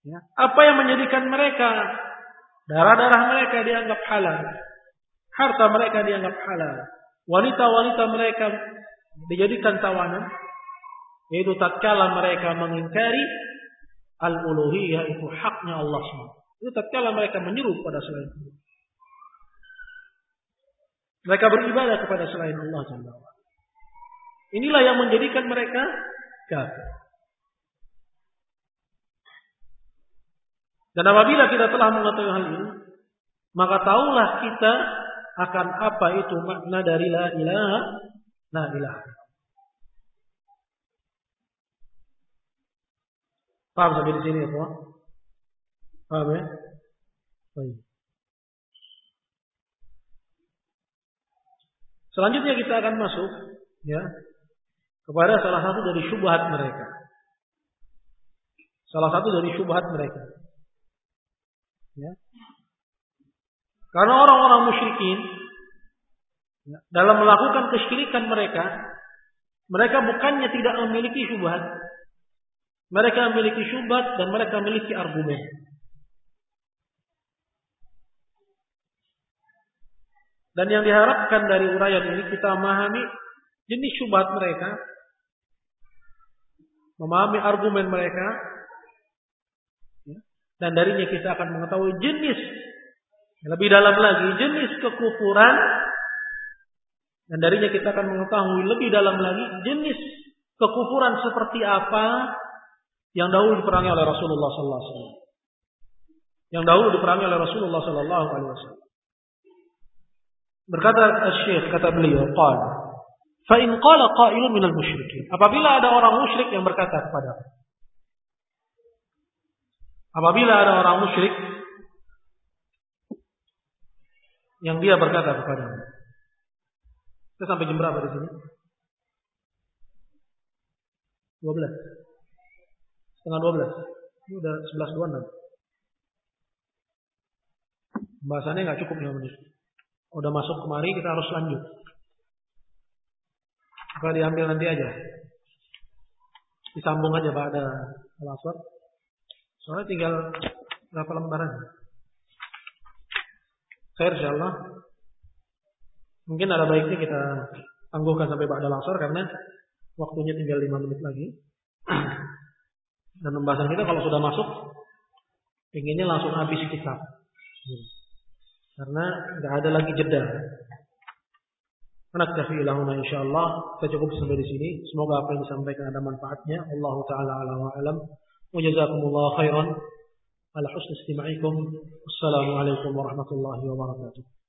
Ya. Apa yang menjadikan mereka darah-darah mereka dianggap halal, harta mereka dianggap halal, wanita-wanita mereka dijadikan tawanan, yaitu tatkala mereka mengingkari al-uluhiyah itu haknya Allah SWT. Itu tatkala mereka menyeru kepada selain Allah. Mereka beribadah kepada selain Allah. Inilah yang menjadikan mereka kafir. Dan apabila kita telah mengetahui hal ini, maka tahulah kita akan apa itu makna dari la ilaha la ilaha. Paham sampai di sini ya, Pak? Paham ya? Baik. Selanjutnya kita akan masuk ya kepada salah satu dari syubhat mereka. Salah satu dari syubhat mereka. Ya. Karena orang-orang musyrikin ya, dalam melakukan kesyirikan mereka, mereka bukannya tidak memiliki syubhat, mereka memiliki syubhat dan mereka memiliki argumen. Dan yang diharapkan dari uraian ini kita memahami jenis syubhat mereka, memahami argumen mereka, ya, dan darinya kita akan mengetahui jenis lebih dalam lagi jenis kekufuran dan darinya kita akan mengetahui lebih dalam lagi jenis kekufuran seperti apa yang dahulu diperangi oleh Rasulullah sallallahu alaihi wasallam. Yang dahulu diperangi oleh Rasulullah sallallahu alaihi wasallam. Berkata Syekh kata beliau, qal fa in qala qailun minal musyrikin. Apabila ada orang musyrik yang berkata kepada Apabila ada orang musyrik yang dia berkata kepada Kita sampai jam berapa di sini? 12. Setengah 12. Ini udah 11.26. Bahasannya nggak cukup ya menit. Udah masuk kemari kita harus lanjut. Apa diambil nanti aja. Disambung aja pada al Soalnya tinggal berapa lembaran. Khair insyaallah. Mungkin ada baiknya kita tangguhkan sampai pada asar karena waktunya tinggal 5 menit lagi. Dan pembahasan kita kalau sudah masuk inginnya langsung habis kitab. Karena nggak ada lagi jeda. Naktafi ilahuna insyaallah. Kita cukup sampai di sini. Semoga apa yang disampaikan ada manfaatnya. Allah taala ala wa alam. Wa jazakumullah khairan ala husni istima'ikum. Wassalamualaikum warahmatullahi wabarakatuh.